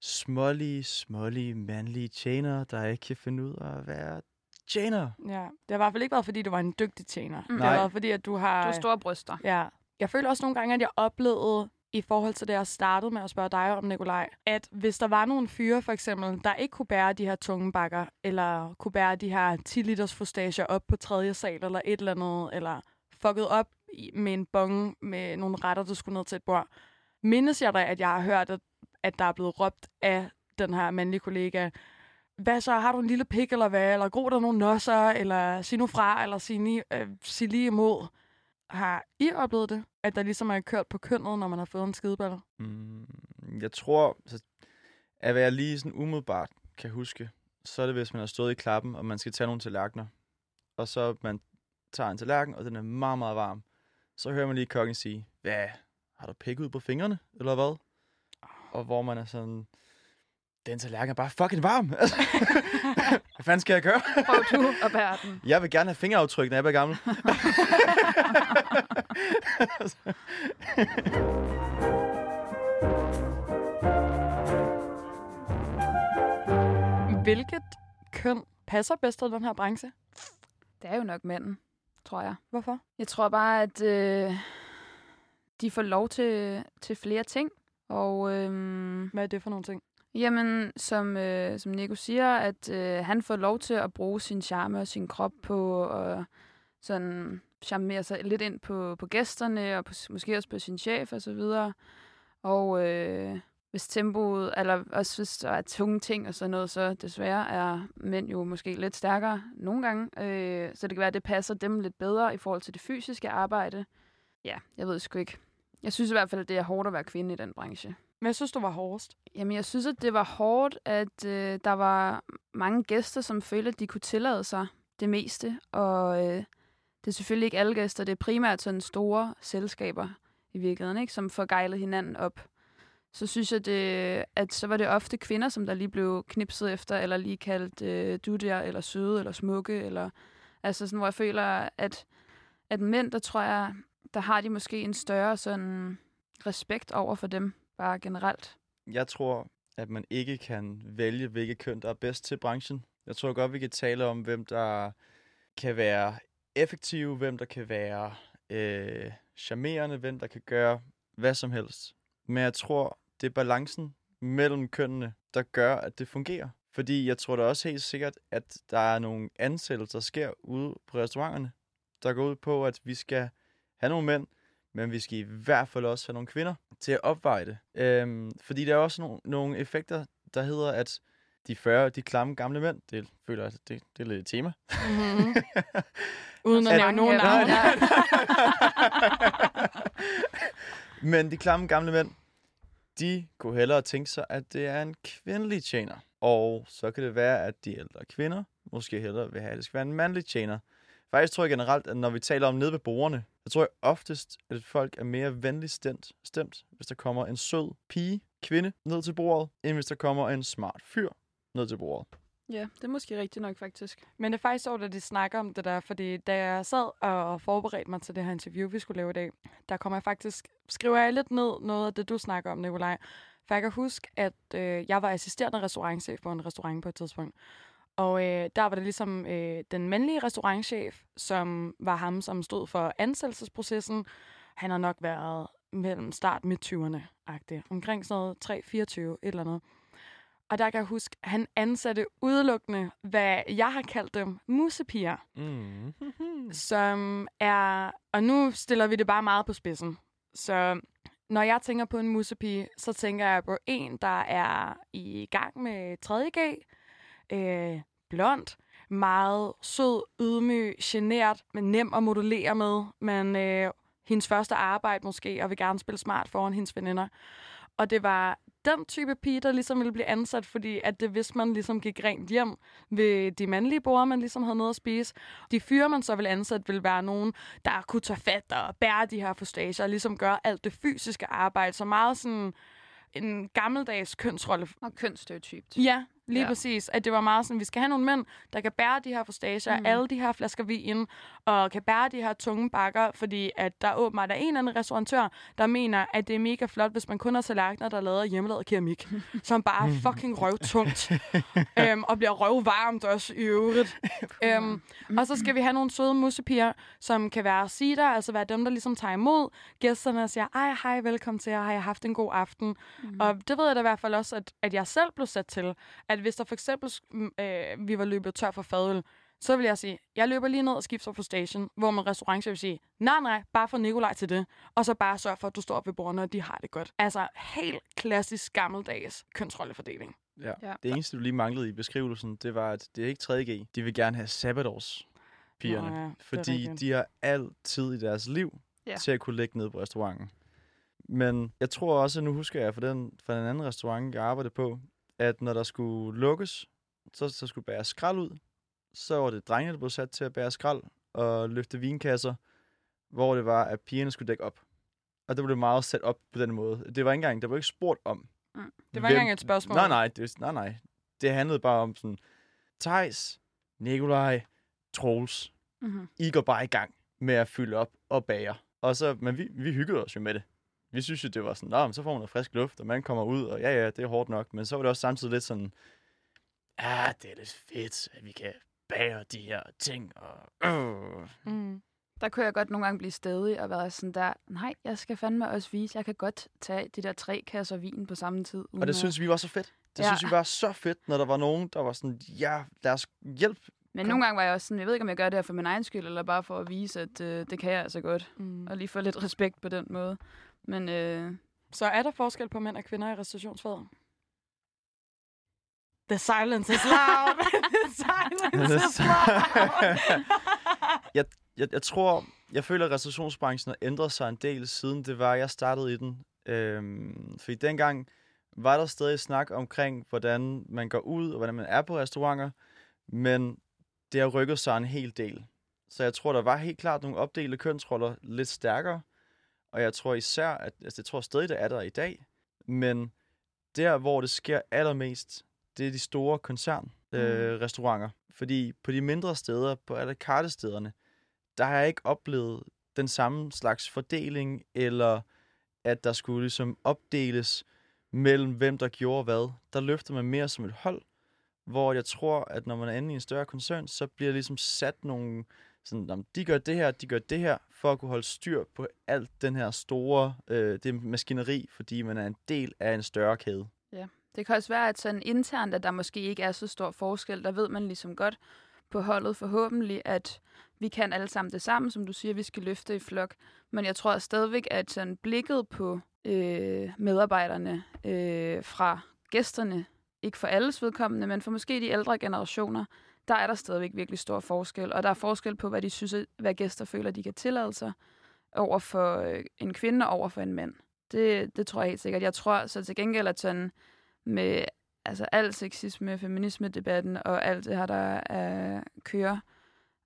smålige, smålige, mandlige tjenere, der ikke kan finde ud af at være tjenere. Ja. Det har i hvert fald ikke været, fordi du var en dygtig tjener. Mm. Det har Nej. været, fordi at du har... Du har store bryster. Ja. Jeg føler også nogle gange, at jeg oplevede, i forhold til det, jeg startede med at spørge dig om, Nikolaj, at hvis der var nogle fyre, for eksempel, der ikke kunne bære de her tunge bakker, eller kunne bære de her 10 liters frustager op på tredje sal, eller et eller andet, eller fucket op med en bonge med nogle retter, der skulle ned til et bord, mindes jeg da, at jeg har hørt, at, at der er blevet råbt af den her mandlige kollega, hvad så, har du en lille pik eller hvad, eller gro der nogle nosser, eller sig nu fra, eller sig, ni, øh, sig lige imod. Har I oplevet det, at der ligesom er kørt på kønnet, når man har fået en skideball? Mm, jeg tror, så, at hvad jeg lige sådan umiddelbart kan huske, så er det, hvis man har stået i klappen, og man skal tage nogle tallerkener. Og så man tager en tallerken, og den er meget, meget varm. Så hører man lige kokken sige, hvad, har du pik ud på fingrene, eller hvad? Og hvor man er sådan, den tallerken er bare fucking varm. Altså, hvad fanden skal jeg gøre? Prøv du at bære den. Jeg vil gerne have fingeraftryk, når jeg bliver gammel. Hvilket køn passer bedst til den her branche? Det er jo nok manden, tror jeg. Hvorfor? Jeg tror bare, at øh, de får lov til, til flere ting. Og øhm, Hvad er det for nogle ting? Jamen, som, øh, som Nico siger, at øh, han får lov til at bruge sin charme og sin krop på at sådan charmere sig lidt ind på, på gæsterne, og på, måske også på sin chef og så videre. Og øh, hvis tempoet, eller også hvis der er tunge ting og sådan noget, så desværre er mænd jo måske lidt stærkere nogle gange. Øh, så det kan være, at det passer dem lidt bedre i forhold til det fysiske arbejde. Ja, jeg ved sgu ikke. Jeg synes i hvert fald, at det er hårdt at være kvinde i den branche. Hvad synes du var hårdest? Jamen, jeg synes, at det var hårdt, at øh, der var mange gæster, som følte, at de kunne tillade sig det meste. Og øh, det er selvfølgelig ikke alle gæster, det er primært sådan store selskaber i virkeligheden, ikke, som får gejlet hinanden op. Så synes jeg, det, at så var det ofte kvinder, som der lige blev knipset efter, eller lige kaldt øh, du der, eller søde, eller smukke, eller altså sådan, hvor jeg føler, at, at mænd, der tror jeg, der har de måske en større sådan respekt over for dem, bare generelt. Jeg tror, at man ikke kan vælge, hvilket køn, der er bedst til branchen. Jeg tror godt, vi kan tale om, hvem der kan være effektive, hvem der kan være øh, charmerende, hvem der kan gøre hvad som helst. Men jeg tror, det er balancen mellem kønnene, der gør, at det fungerer. Fordi jeg tror da også helt sikkert, at der er nogle ansættelser, der sker ude på restauranterne, der går ud på, at vi skal have nogle mænd, men vi skal i hvert fald også have nogle kvinder til at opveje det. Øhm, fordi der er også nogle, nogle effekter, der hedder, at de 40, de klamme gamle mænd, det føler jeg, det, det er lidt et tema. Mm-hmm. Uden at At- nævne nogen navne. Men de klamme gamle mænd, de kunne hellere tænke sig, at det er en kvindelig tjener. Og så kan det være, at de ældre kvinder måske hellere vil have, at det skal være en mandlig tjener. Faktisk tror jeg generelt, at når vi taler om nede ved bordene, så tror jeg oftest, at folk er mere venligt stemt, stemt, hvis der kommer en sød pige, kvinde, ned til bordet, end hvis der kommer en smart fyr ned til bordet. Ja, det er måske rigtigt nok, faktisk. Men det er faktisk sjovt, at de snakker om det der, fordi da jeg sad og forberedte mig til det her interview, vi skulle lave i dag, der kommer jeg faktisk, skriver jeg lidt ned noget af det, du snakker om, Nikolaj. For jeg kan huske, at øh, jeg var assisterende restaurantchef på en restaurant på et tidspunkt. Og øh, der var det ligesom øh, den mandlige restaurantchef, som var ham, som stod for ansættelsesprocessen. Han har nok været mellem start midt 20'erne-agtig. Omkring sådan noget 3-24, et eller andet. Og der kan jeg huske, han ansatte udelukkende, hvad jeg har kaldt dem, musepiger, Mm. som er... Og nu stiller vi det bare meget på spidsen. Så når jeg tænker på en musepige, så tænker jeg på en, der er i gang med 3.G, øh, blond, meget sød, ydmyg, genert, men nem at modellere med. Men øh, hendes første arbejde måske, og vil gerne spille smart foran hendes veninder. Og det var den type pige, der ligesom ville blive ansat, fordi at det, hvis man ligesom gik rent hjem ved de mandlige borde, man ligesom havde noget at spise. De fyre, man så ville ansætte, ville være nogen, der kunne tage fat og bære de her fustager, og ligesom gøre alt det fysiske arbejde. Så meget sådan en gammeldags kønsrolle. Og kønsstereotypt. Ja, lige Ja. præcis. At det var meget sådan, vi skal have nogle mænd, der kan bære de her fustager, mm. alle de her flasker vin, og kan bære de her tunge bakker, fordi at der åbenbart er en eller anden restaurantør, der mener, at det er mega flot, hvis man kun har tallerkener, der laver hjemmelavet keramik, som bare er fucking røvtungt, øhm, og bliver røvvarmt også i øvrigt. øhm, og så skal vi have nogle søde mussepiger, som kan være sider, altså være dem, der ligesom tager imod gæsterne og siger, ej, hej, velkommen til jer, har jeg haft en god aften? Mm. Og det ved jeg da i hvert fald også, at, at jeg selv blev sat til, at hvis der for eksempel øh, vi var løbet tør for fadøl, så vil jeg sige, jeg løber lige ned og skifter på station, hvor man restaurant vil sige, nej, nej, bare få Nikolaj til det, og så bare sørg for, at du står op ved bordene, og de har det godt. Altså, helt klassisk gammeldags kønsrollefordeling. Ja. Ja. Det eneste, du lige manglede i beskrivelsen, det var, at det er ikke 3.G. De vil gerne have sabbatårs pigerne. Nå ja, fordi rigtigt. de har altid i deres liv Ja. til at kunne ligge ned på restauranten. Men jeg tror også, at nu husker jeg fra den, fra den anden restaurant, jeg arbejdede på, at når der skulle lukkes, så, så skulle bære skrald ud. Så var det drengene, der blev sat til at bære skrald og løfte vinkasser, hvor det var, at pigerne skulle dække op. Og det blev meget sat op på den måde. Det var ikke engang, der var ikke spurgt om. Det var ikke engang et spørgsmål. Nej, nej, det, nej, nej. Det handlede bare om sådan, Tejs, Nikolaj, Troels, Mm-hmm. I går bare i gang med at fylde op og bære. Og så, men vi, vi hyggede os jo med det. Vi synes jo, det var sådan, men så får man noget frisk luft, og man kommer ud, og ja, ja, det er hårdt nok. Men så var det også samtidig lidt sådan, ja, det er lidt fedt, at vi kan bære de her ting. Og, øh. Mm. Der kunne jeg godt nogle gange blive stedig og være sådan der, nej, jeg skal fandme også vise, jeg kan godt tage de der tre kasser vin på samme tid. uden og det at- synes vi var så fedt. Det Ja. synes vi var så fedt, når der var nogen, der var sådan, ja, lad os hjælpe. Men nogle gange var jeg også sådan, jeg ved ikke, om jeg gør det her for min egen skyld, eller bare for at vise, at øh, det kan jeg altså godt. Mm. Og lige få lidt respekt på den måde. Men øh, Så er der forskel på mænd og kvinder i restaurationsfaget? The silence is loud. The silence is loud. jeg, jeg tror, jeg føler, at restaurationsbranchen har ændret sig en del, siden det var, jeg startede i den. Øhm, fordi dengang var der stadig snak omkring, hvordan man går ud, og hvordan man er på restauranter, men det har rykket sig en hel del. Så jeg tror, der var helt klart nogle opdelte kønsroller lidt stærkere, og jeg tror især, at altså, jeg tror stadig, det er der i dag, men der, hvor det sker allermest, det er de store koncern øh, restauranter. Fordi på de mindre steder, på alle kartestederne, der har jeg ikke oplevet den samme slags fordeling, eller at der skulle ligesom opdeles mellem hvem der gjorde hvad. Der løfter man mere som et hold, hvor jeg tror, at når man er inde i en større koncern, så bliver der ligesom sat nogle, sådan, om de gør det her, de gør det her, for at kunne holde styr på alt den her store øh, det maskineri, fordi man er en del af en større kæde. Ja, det kan også være, at sådan internt, at der måske ikke er så stor forskel. Der ved man ligesom godt på holdet forhåbentlig, at vi kan alle sammen det samme, som du siger, vi skal løfte i flok. Men jeg tror stadigvæk, at sådan blikket på øh, medarbejderne øh, fra gæsterne, ikke for alles vedkommende, men for måske de ældre generationer, der er der stadigvæk virkelig stor forskel. Og der er forskel på, hvad de synes, hvad gæster føler, de kan tillade sig over for øh, en kvinde og over for en mand. Det, det tror jeg helt sikkert. Jeg tror så til gengæld, at sådan med altså al sexisme, feminisme-debatten og alt det her, der er, kører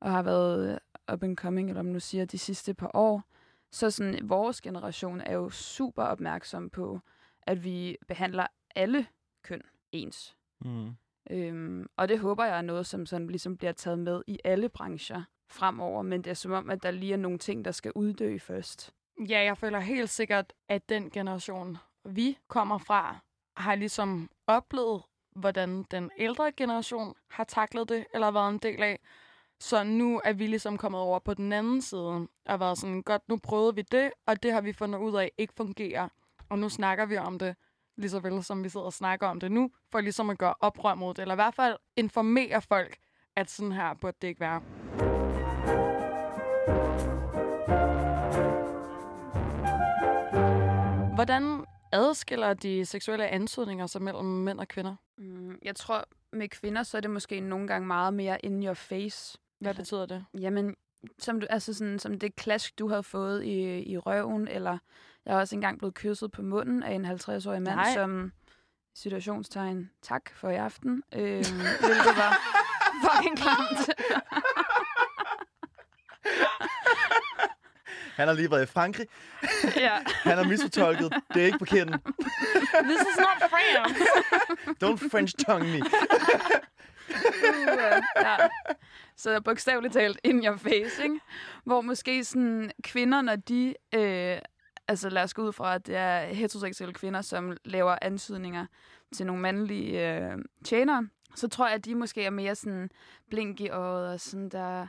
og har været up and coming, eller om man nu siger, de sidste par år, så sådan, vores generation er jo super opmærksom på, at vi behandler alle køn ens. Mm. Øhm, og det håber jeg er noget, som sådan ligesom bliver taget med i alle brancher fremover, men det er som om, at der lige er nogle ting, der skal uddø først. Ja, jeg føler helt sikkert, at den generation, vi kommer fra, har ligesom oplevet, hvordan den ældre generation har taklet det, eller været en del af. Så nu er vi ligesom kommet over på den anden side, og været sådan, godt, nu prøvede vi det, og det har vi fundet ud af ikke fungerer. Og nu snakker vi om det, lige så vel som vi sidder og snakker om det nu, for ligesom at gøre oprør mod det, eller i hvert fald informere folk, at sådan her burde det ikke være. Hvordan adskiller de seksuelle ansøgninger sig mellem mænd og kvinder? Mm, jeg tror, med kvinder, så er det måske nogle gange meget mere in your face. Hvad betyder det? Jamen, som, du, altså sådan, som det klask, du havde fået i, i røven, eller jeg er også engang blevet kysset på munden af en 50-årig mand, Nej. som situationstegn, tak for i aften, øh, hvilket var fucking klamt. Han har lige været i Frankrig. ja. Han har misfortolket. Det er ikke på kinden. This is not France. Don't French tongue me. Uh, ja. Så bogstaveligt talt in your face, ikke? Hvor måske sådan kvinder, når de... Øh, altså lad os gå ud fra, at det er heteroseksuelle kvinder, som laver ansøgninger til nogle mandlige øh, tjenere, så tror jeg, at de måske er mere sådan blink i øjet og sådan der...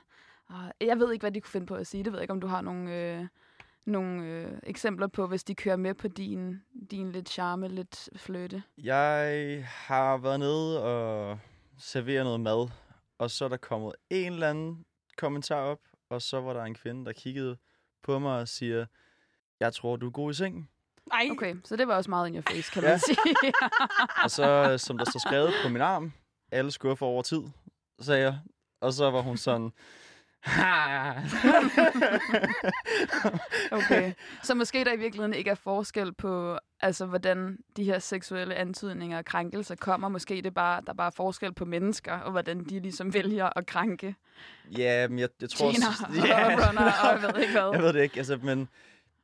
Og jeg ved ikke, hvad de kunne finde på at sige. Det ved jeg ikke, om du har nogle, øh, nogle øh, eksempler på, hvis de kører med på din, din lidt charme, lidt fløte. Jeg har været nede og servere noget mad, og så er der kommet en eller anden kommentar op, og så var der en kvinde, der kiggede på mig og siger, jeg tror, du er god i sengen. Ej, Okay, så det var også meget in your face, kan Ja. man sige. Og så, som der står skrevet på min arm, alle skuffer over tid, sagde jeg. Og så var hun sådan. Okay. Så måske der i virkeligheden ikke er forskel på, altså hvordan de her seksuelle antydninger og krænkelser kommer. Måske det er bare, der er bare forskel på mennesker, og hvordan de ligesom vælger at krænke ja, men jeg, jeg tror tjener også... og runner og jeg ved ikke hvad. Jeg ved det ikke, altså, men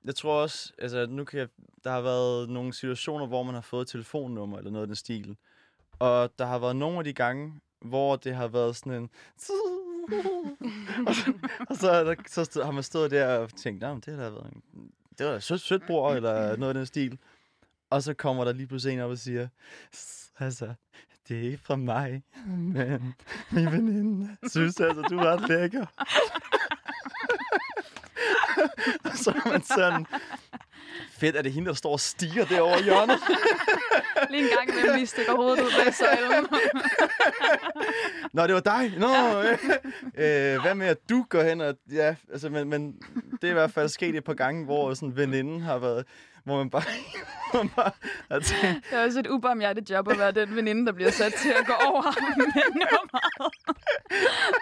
jeg tror også, altså nu kan jeg, der har været nogle situationer, hvor man har fået et telefonnummer eller noget af den stil. Og der har været nogle af de gange, hvor det har været sådan en... og så, og så, så stod, har man stået der og tænkt, nah, det har da været en, det var da sødt, sødt bror, eller noget af den stil. Og så kommer der lige pludselig en op og siger, "S- altså, det er ikke fra mig, men min veninde synes altså, du er ret lækker. Og så er man sådan, fedt, er det hende, der står og stiger derovre i hjørnet? Lige en gang imellem lige stikker hovedet ud bag søjlen. Nå, det var dig. Nå, øh, øh, hvad med, at du går hen og... Ja, altså, men, men det er i hvert fald sket et par gange, hvor sådan veninden har været... Hvor man bare... hvor man bare tænkt, Det er også et ubarmhjertet job at være den veninde, der bliver sat til at gå over med nummeret.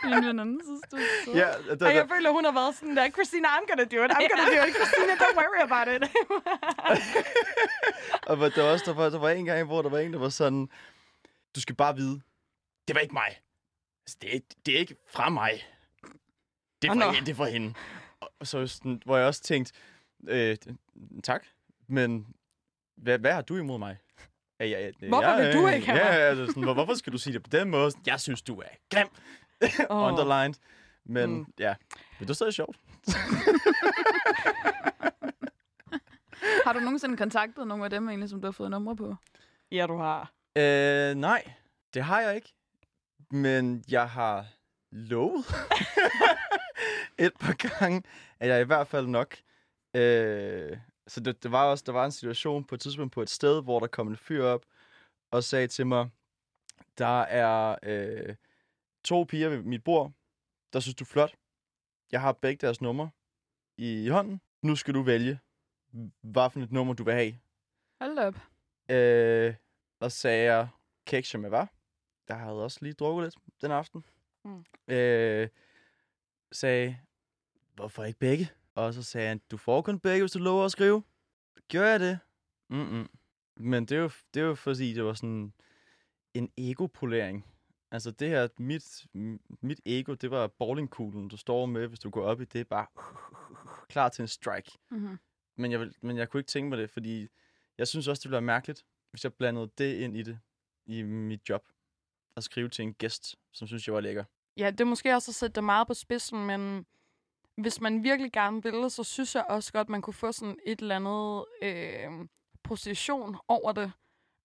Min veninde synes, du er sød. ja, der, Ej, jeg der, føler, hun har været sådan der, Christina, I'm gonna do it, I'm gonna do it, Christina, don't worry about it. og der var også der var, der var en gang, hvor der var en, der var sådan... Du skal bare vide, det var ikke mig. Altså, det, er, det er ikke fra mig. Det er fra, nå. hende, det er fra hende. Og så sådan, hvor jeg også tænkte, øh, tak, men hvad, hvad har du imod mig? Ja, ja, ja, Hvorfor jeg, vil du ikke have ja, mig? ja, altså sådan, hvor, hvorfor skal du sige det på den måde? Jeg synes, du er grim. Åh. Underlined. Men Mm. mm. ja, men det er stadig sjovt. Har du nogensinde kontaktet nogle af dem, egentlig, som du har fået numre på? Ja, du har. Øh, nej, det har jeg ikke. Men jeg har lovet et par gange, at jeg i hvert fald nok... Øh, så det, det var også, der var en situation på et tidspunkt på et sted, hvor der kom en fyr op og sagde til mig, der er øh, to piger ved mit bord, der synes du er flot. Jeg har begge deres numre i hånden. Nu skal du vælge, hvad for et nummer du vil have. Hold op. Øh, og sagde jeg, kæk med var. Jeg havde også lige drukket lidt den aften. Mm. Øh, sagde, hvorfor ikke begge? Og så sagde han, du får kun begge, hvis du lover at skrive. Gjorde jeg det? Mm-mm. Men det er, jo, det er jo fordi, det var sådan en egopolering. Altså det her, mit, mit ego, det var bowlingkuglen, du står med, hvis du går op i det, bare klar til en strike. Mm-hmm. Men jeg, men jeg kunne ikke tænke mig det, fordi jeg synes også, det ville være mærkeligt, hvis jeg blandede det ind i det, i mit job. At skrive til en gæst, som synes, jeg var lækker. Ja, det er måske også at sætte det meget på spidsen, men hvis man virkelig gerne vil, så synes jeg også godt, man kunne få sådan et eller andet øh, position over det.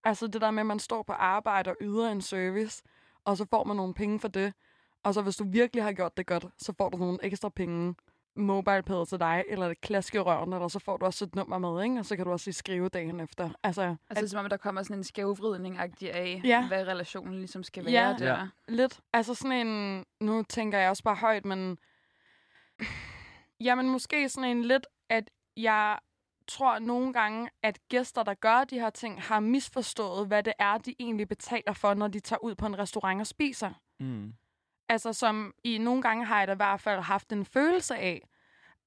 Altså det der med, at man står på arbejde og yder en service, og så får man nogle penge for det. Og så hvis du virkelig har gjort det godt, så får du nogle ekstra penge mobilepad til dig, eller et klask i røven, eller så får du også et nummer med, ikke? og så kan du også lige skrive dagen efter. Altså, Altså, som om der kommer sådan en skævvridning af, Ja. hvad relationen ligesom skal være Ja. der. Ja. Lidt. Altså sådan en... Nu tænker jeg også bare højt, men... Jamen måske sådan en lidt, at jeg tror nogle gange, at gæster, der gør de her ting, har misforstået, hvad det er, de egentlig betaler for, når de tager ud på en restaurant og spiser. Mm. Altså som i nogle gange har jeg da i hvert fald haft en følelse af,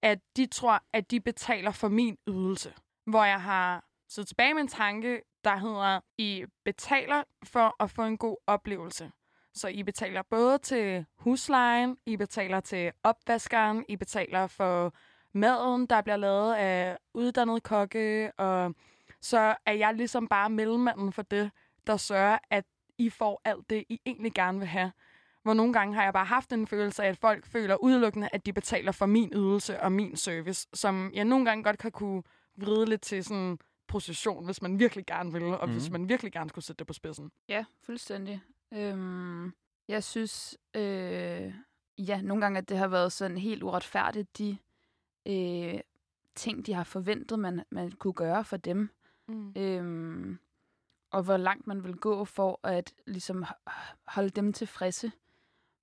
at de tror, at de betaler for min ydelse. Hvor jeg har siddet tilbage med en tanke, der hedder, I betaler for at få en god oplevelse. Så I betaler både til huslejen, I betaler til opvaskeren, I betaler for maden, der bliver lavet af uddannede kokke, og så er jeg ligesom bare mellemmanden for det, der sørger, at I får alt det, I egentlig gerne vil have. Hvor nogle gange har jeg bare haft en følelse af, at folk føler udelukkende, at de betaler for min ydelse og min service, som jeg nogle gange godt kan kunne vride lidt til sådan position, hvis man virkelig gerne vil, og mm. hvis man virkelig gerne skulle sætte det på spidsen. Ja, fuldstændig. Øhm, jeg synes, øh, ja, nogle gange, at det har været sådan helt uretfærdigt, de øh, ting, de har forventet, man, man kunne gøre for dem. Mm. Øhm, og hvor langt man vil gå for at ligesom holde dem tilfredse.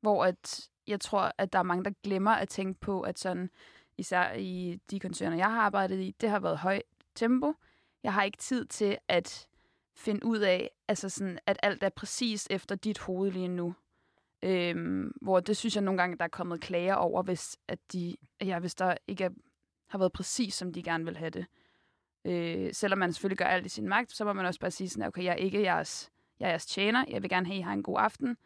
Hvor at jeg tror, at der er mange, der glemmer at tænke på, at sådan, især i de koncerner, jeg har arbejdet i, det har været højt tempo. Jeg har ikke tid til at finde ud af, altså sådan, at alt er præcis efter dit hoved lige nu. Øhm, hvor det synes jeg nogle gange, der er kommet klager over, hvis, at de, ja, hvis der ikke er, har været præcis, som de gerne vil have det. Øh, selvom man selvfølgelig gør alt i sin magt, så må man også bare sige sådan, okay, jeg er ikke jeres, jeg er jeres tjener, jeg vil gerne have, at I har en god aften,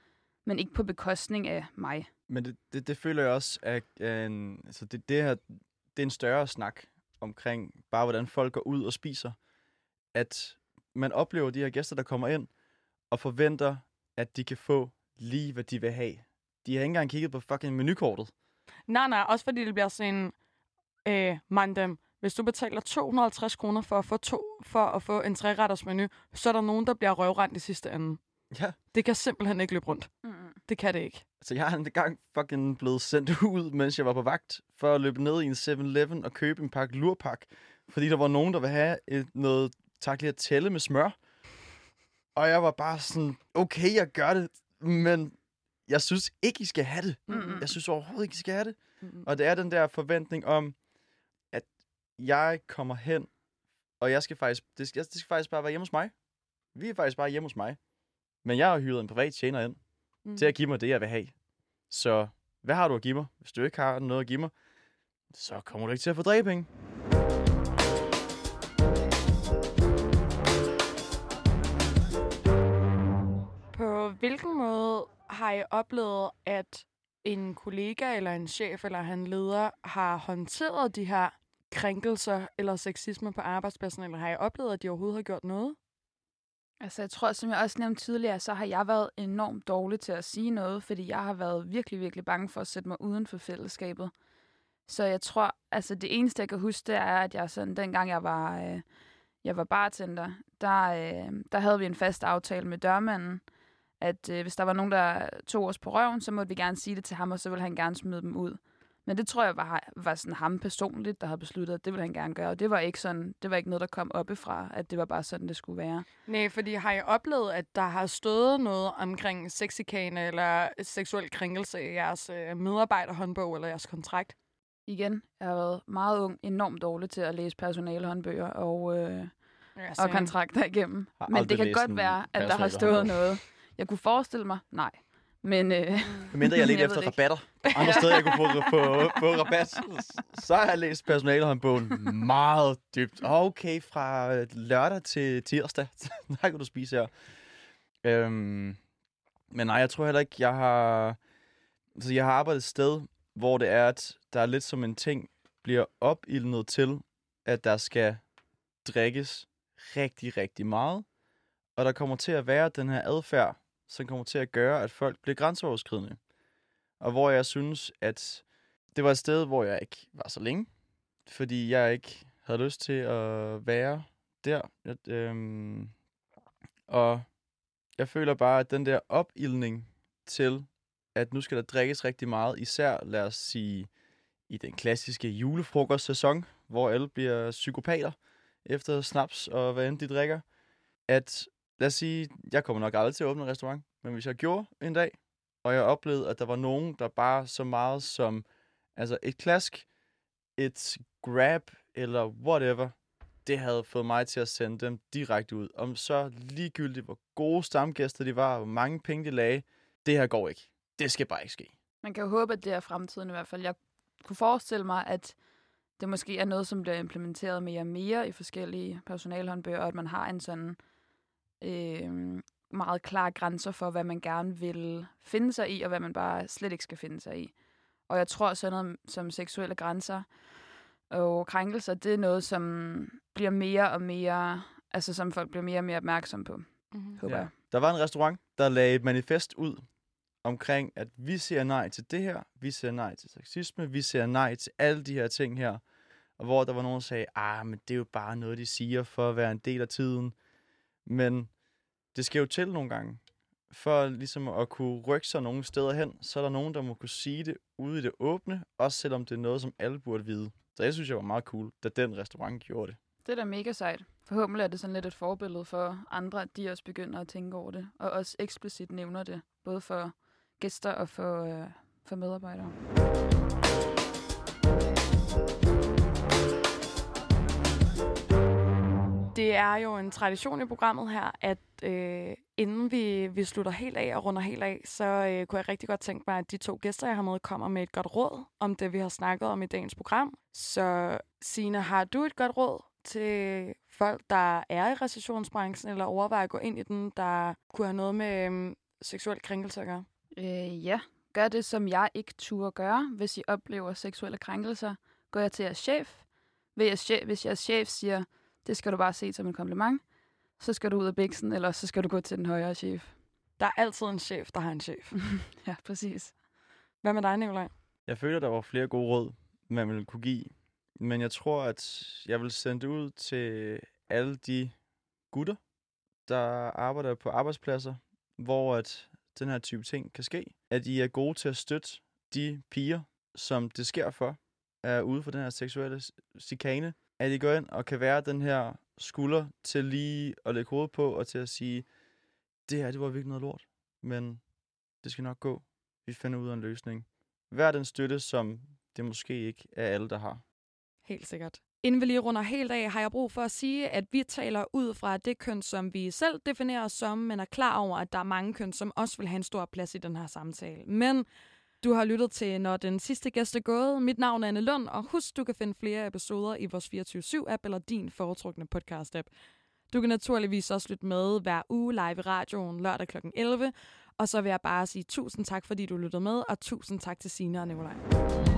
men ikke på bekostning af mig. Men det, det, det føler jeg også, at en, altså det, det, her, det er en større snak omkring bare, hvordan folk går ud og spiser. At man oplever de her gæster, der kommer ind, og forventer, at de kan få lige, hvad de vil have. De har ikke engang kigget på fucking menukortet. Nej, nej, også fordi det bliver sådan, øh, mandem, hvis du betaler 250 kroner for at få, to, for at få en træretters menu, så er der nogen, der bliver røvrendt i sidste ende. Ja. Det kan simpelthen ikke løbe rundt. Mm. Det kan det ikke. Altså, jeg har en gang fucking blevet sendt ud, mens jeg var på vagt, for at løbe ned i en 7-Eleven og købe en pakke lurpak, fordi der var nogen, der ville have et, noget takligt at tælle med smør. Og jeg var bare sådan, okay, jeg gør det, men jeg synes ikke, I skal have det. Mm-hmm. Jeg synes overhovedet ikke, I skal have det. Mm-hmm. Og det er den der forventning om, at jeg kommer hen, og jeg skal faktisk, det skal, det skal faktisk bare være hjemme hos mig. Vi er faktisk bare hjemme hos mig. Men jeg har hyret en privat tjener ind, mm. til at give mig det, jeg vil have. Så hvad har du at give mig? Hvis du ikke har noget at give mig, så kommer du ikke til at få drejepenge. På måde har jeg oplevet, at en kollega eller en chef eller han leder har håndteret de her krænkelser eller sexisme på arbejdspladsen, eller har jeg oplevet, at de overhovedet har gjort noget? Altså, jeg tror, som jeg også nævnte tidligere, så har jeg været enormt dårlig til at sige noget, fordi jeg har været virkelig, virkelig bange for at sætte mig uden for fællesskabet. Så jeg tror, altså det eneste, jeg kan huske, det er, at jeg sådan, dengang jeg var, øh, jeg var bartender, der, øh, der havde vi en fast aftale med dørmanden, at øh, hvis der var nogen, der tog os på røven, så måtte vi gerne sige det til ham, og så ville han gerne smide dem ud. Men det tror jeg var, var sådan ham personligt, der havde besluttet, at det ville han gerne gøre. Og det var ikke sådan, det var ikke noget, der kom oppefra, at det var bare sådan, det skulle være. Nej, fordi har jeg oplevet, at der har stået noget omkring sexikane eller seksuel krænkelse i jeres øh, medarbejderhåndbog eller jeres kontrakt? Igen, jeg har været meget ung, enormt dårlig til at læse personalehåndbøger og, øh, ja, og kontrakter igennem. Men det kan godt være, at der har stået noget. Jeg kunne forestille mig, nej. Men, øh, mindre jeg ledte efter ikke. rabatter. Andre steder, jeg kunne få, få, få rabat. Så har jeg læst personalehåndbogen meget dybt. Okay, fra lørdag til tirsdag, der kan du spise her. Øhm, men nej, jeg tror heller ikke, jeg har... Altså, jeg har arbejdet et sted, hvor det er, at der er lidt som en ting, bliver opildnet til, at der skal drikkes rigtig, rigtig meget. Og der kommer til at være den her adfærd, som kommer til at gøre, at folk bliver grænseoverskridende. Og hvor jeg synes, at det var et sted, hvor jeg ikke var så længe, fordi jeg ikke havde lyst til at være der. Jeg, øhm, og jeg føler bare, at den der opildning til, at nu skal der drikkes rigtig meget, især lad os sige i den klassiske julefrokostsæson, hvor alle bliver psykopater efter snaps og hvad end de drikker, at lad os sige, jeg kommer nok aldrig til at åbne en restaurant, men hvis jeg gjorde en dag, og jeg oplevede, at der var nogen, der bare så meget som altså et klask, et grab eller whatever, det havde fået mig til at sende dem direkte ud. Om så ligegyldigt, hvor gode stamgæster de var, hvor mange penge de lagde, det her går ikke. Det skal bare ikke ske. Man kan jo håbe, at det er fremtiden i hvert fald. Jeg kunne forestille mig, at det måske er noget, som bliver implementeret mere og mere i forskellige personalhåndbøger, og at man har en sådan øh, meget klare grænser for, hvad man gerne vil finde sig i, og hvad man bare slet ikke skal finde sig i. Og jeg tror, sådan noget som seksuelle grænser og krænkelser, det er noget, som bliver mere og mere, altså som folk bliver mere og mere opmærksom på, Mm-hmm. håber jeg. Der var en restaurant, der lagde et manifest ud omkring, at vi siger nej til det her, vi siger nej til sexisme, vi siger nej til alle de her ting her. Og hvor der var nogen, der sagde, ah, men det er jo bare noget, de siger for at være en del af tiden. Men det skal jo til nogle gange. For ligesom at kunne rykke sig nogle steder hen, så er der nogen, der må kunne sige det ude i det åbne, også selvom det er noget, som alle burde vide. Så jeg synes, jeg var meget cool, da den restaurant gjorde det. Det er da mega sejt. Forhåbentlig er det sådan lidt et forbillede for andre, at de også begynder at tænke over det, og også eksplicit nævner det, både for gæster og for, øh, for medarbejdere. Det er jo en tradition i programmet her, at øh, inden vi, vi slutter helt af og runder helt af, så øh, kunne jeg rigtig godt tænke mig, at de to gæster, jeg har med, kommer med et godt råd om det, vi har snakket om i dagens program. Så Sina, har du et godt råd til folk, der er i recessionsbranchen, eller overvejer at gå ind i den, der kunne have noget med øh, seksuel krænkelse at gøre? Øh, ja, gør det, som jeg ikke turde gøre, hvis I oplever seksuelle krænkelser. Går jeg til jeres chef. Hvis jeres chef, hvis jeres chef siger, det skal du bare se som en kompliment, så skal du ud af biksen, eller så skal du gå til den højere chef. Der er altid en chef, der har en chef. Ja, præcis. Hvad med dig, Nicolaj? Jeg føler, der var flere gode råd, man ville kunne give. Men jeg tror, at jeg vil sende det ud til alle de gutter, der arbejder på arbejdspladser, hvor at den her type ting kan ske. At I er gode til at støtte de piger, som det sker for, er ude for den her seksuelle chikane. At I går ind og kan være den her skulder til lige at lægge hovedet på og til at sige, det her, det var virkelig noget lort, men det skal nok gå. Vi finder ud af en løsning. Hver den støtte, som det måske ikke er alle, der har. Helt sikkert. Inden vi lige runder helt af, har jeg brug for at sige, at vi taler ud fra det køn, som vi selv definerer os som, men er klar over, at der er mange køn, som også vil have en stor plads i den her samtale. Men du har lyttet til, når den sidste gæst er gået. Mit navn er Anne Lund, og husk, du kan finde flere episoder i vores 24-7-app eller din foretrukne podcast-app. Du kan naturligvis også lytte med hver uge live i radioen lørdag kl. 11. Og så vil jeg bare sige tusind tak, fordi du lyttede med, og tusind tak til Sina og Nicolaj.